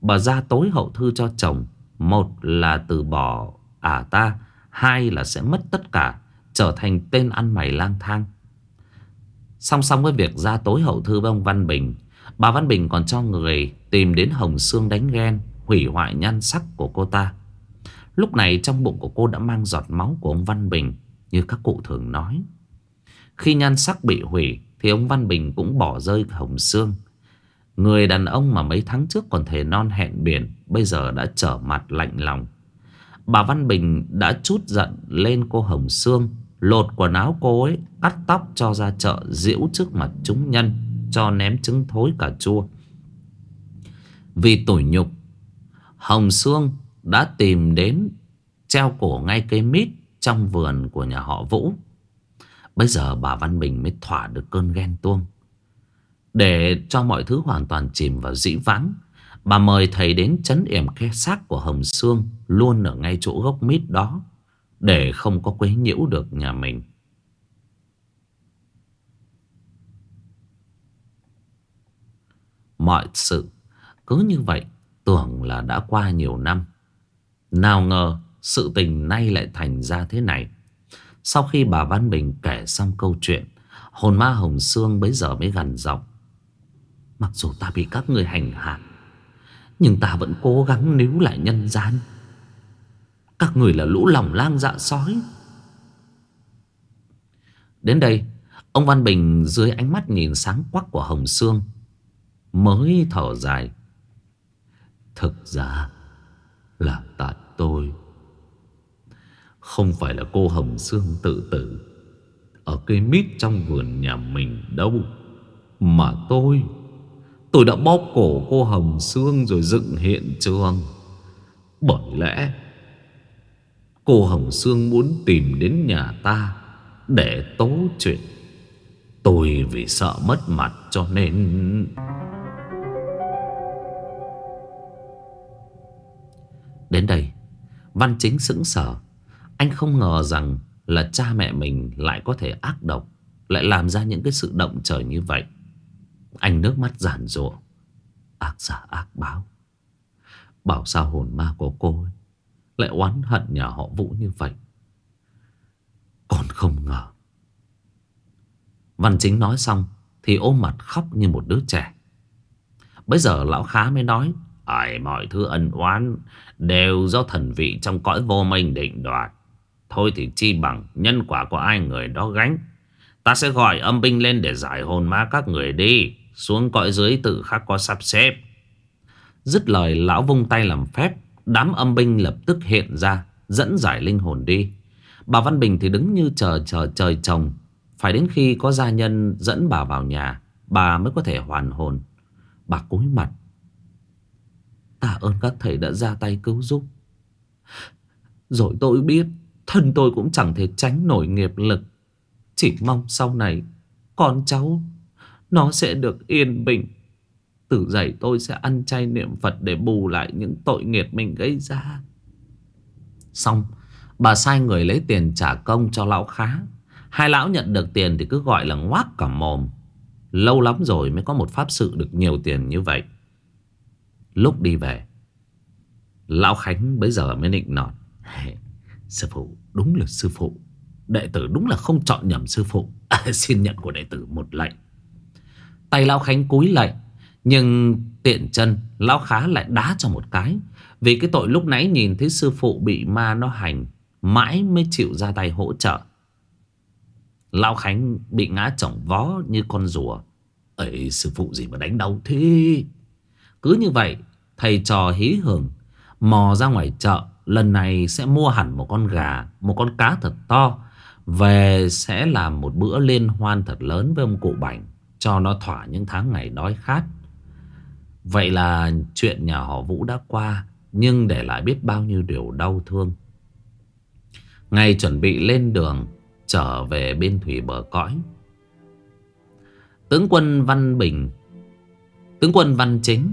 Bà ra tối hậu thư cho chồng. Một là từ bỏ à ta. Hai là sẽ mất tất cả. Trở thành tên ăn mày lang thang. Song song với việc ra tối hậu thư với ông Văn Bình. Bà Văn Bình còn cho người tìm đến Hồng Sương đánh ghen. Hủy hoại nhan sắc của cô ta. Lúc này trong bụng của cô đã mang giọt máu của ông Văn Bình. Như các cụ thường nói. Khi nhan sắc bị hủy, thì ông Văn Bình cũng bỏ rơi Hồng xương. Người đàn ông mà mấy tháng trước còn thề non hẹn biển, Bây giờ đã trở mặt lạnh lòng Bà Văn Bình đã chút giận lên cô Hồng Sương Lột quần áo cô ấy, Cắt tóc cho ra chợ Diễu trước mặt chúng nhân, Cho ném trứng thối cà chua Vì tủi nhục Hồng Sương đã tìm đến Treo cổ ngay cây mít Trong vườn của nhà họ Vũ Bây giờ bà Văn Bình mới thỏa được cơn ghen tuông. Để cho mọi thứ hoàn toàn chìm vào dĩ vãng, bà mời thầy đến chấn yểm khe xác của Hồng Sương luôn ở ngay chỗ gốc mít đó để không có quấy nhiễu được nhà mình. Mọi sự cứ như vậy tưởng là đã qua nhiều năm. Nào ngờ, sự tình nay lại thành ra thế này. Sau khi bà Văn Bình kể xong câu chuyện, Hồn ma Hồng Sương bấy giờ mới gần giọng Mặc dù ta bị các người hành hạ, Nhưng ta vẫn cố gắng níu lại nhân gian Các người là lũ lòng lang dạ sói Đến đây, Ông Văn Bình dưới ánh mắt nhìn sáng quắc của Hồng Sương Mới thở dài Thực ra là tại tôi. Không phải là cô Hồng Sương tự tử Ở cây mít trong vườn nhà mình đâu, Mà tôi Tôi đã bóp cổ cô Hồng Sương rồi dựng hiện trường. Bởi lẽ, Cô Hồng Sương muốn tìm đến nhà ta Để tố chuyện. Tôi vì sợ mất mặt cho nên Đến đây. Văn chính sững sờ. Anh không ngờ rằng là cha mẹ mình lại có thể ác độc, Lại làm ra những cái sự động trời như vậy. Anh nước mắt giản rụa Ác giả, ác báo. Bảo sao hồn ma của cô ấy Lại oán hận nhà họ Vũ như vậy? Còn không ngờ. Văn chính nói xong Thì ôm mặt khóc như một đứa trẻ. Bây giờ lão khá mới nói Ai, mọi thứ ân oán Đều do thần vị trong cõi vô minh định đoạt. Thôi thì chi bằng Nhân quả của ai người đó gánh. Ta sẽ gọi âm binh lên để giải hồn ma các người đi. Xuống cõi dưới tự khắc có sắp xếp. Dứt lời, lão vung tay làm phép. Đám âm binh lập tức hiện ra, Dẫn giải linh hồn đi. Bà Văn Bình thì đứng như chờ chờ trời chồng Phải đến khi có gia nhân dẫn bà vào nhà, Bà mới có thể hoàn hồn. Bà cúi mặt Tạ ơn các thầy đã ra tay cứu giúp. Rồi tôi biết Thân tôi cũng chẳng thể tránh nổi nghiệp lực. Chỉ mong sau này Con cháu Nó sẽ được yên bình. Từ dậy tôi sẽ ăn chay niệm Phật Để bù lại những tội nghiệp mình gây ra. Xong, Bà sai người lấy tiền trả công cho lão khá. Hai lão nhận được tiền thì cứ gọi là ngoác cả mồm. Lâu lắm rồi mới có một pháp sự được nhiều tiền như vậy. Lúc đi về Lão Khánh bây giờ mới định nọt. Sư phụ đúng là sư phụ. Đệ tử đúng là không chọn nhầm sư phụ. À, Xin nhận của đệ tử một lệnh Tay Lão Khánh cúi lệnh Nhưng tiện chân Lão Khá lại đá cho một cái. Vì cái tội lúc nãy nhìn thấy sư phụ bị ma nó hành Mãi mới chịu ra tay hỗ trợ. Lão Khánh bị ngã chỏng vó như con rùa. Ấy sư phụ gì mà đánh đau thế? Cứ như vậy, Thầy trò hí hưởng Mò ra ngoài chợ, Lần này sẽ mua hẳn một con gà, Một con cá thật to. Về sẽ làm một bữa liên hoan thật lớn với ông cụ Bảnh, Cho nó thỏa những tháng ngày đói khát. Vậy là chuyện nhà họ Vũ đã qua, Nhưng để lại biết bao nhiêu điều đau thương. Ngày chuẩn bị lên đường, Trở về bên thủy bờ cõi. Tướng quân Văn Bình, Tướng quân Văn Chính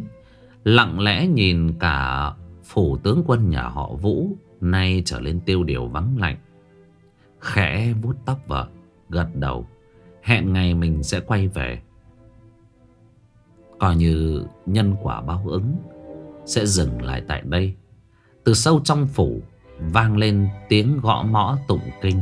Lặng lẽ nhìn cả phủ tướng quân nhà họ Vũ, Nay trở lên tiêu điều vắng lạnh. Khẽ vuốt tóc vợ, Gật đầu, Hẹn ngày mình sẽ quay về. Coi như nhân quả báo ứng, Sẽ dừng lại tại đây. Từ sâu trong phủ, Vang lên tiếng gõ mõ tụng kinh.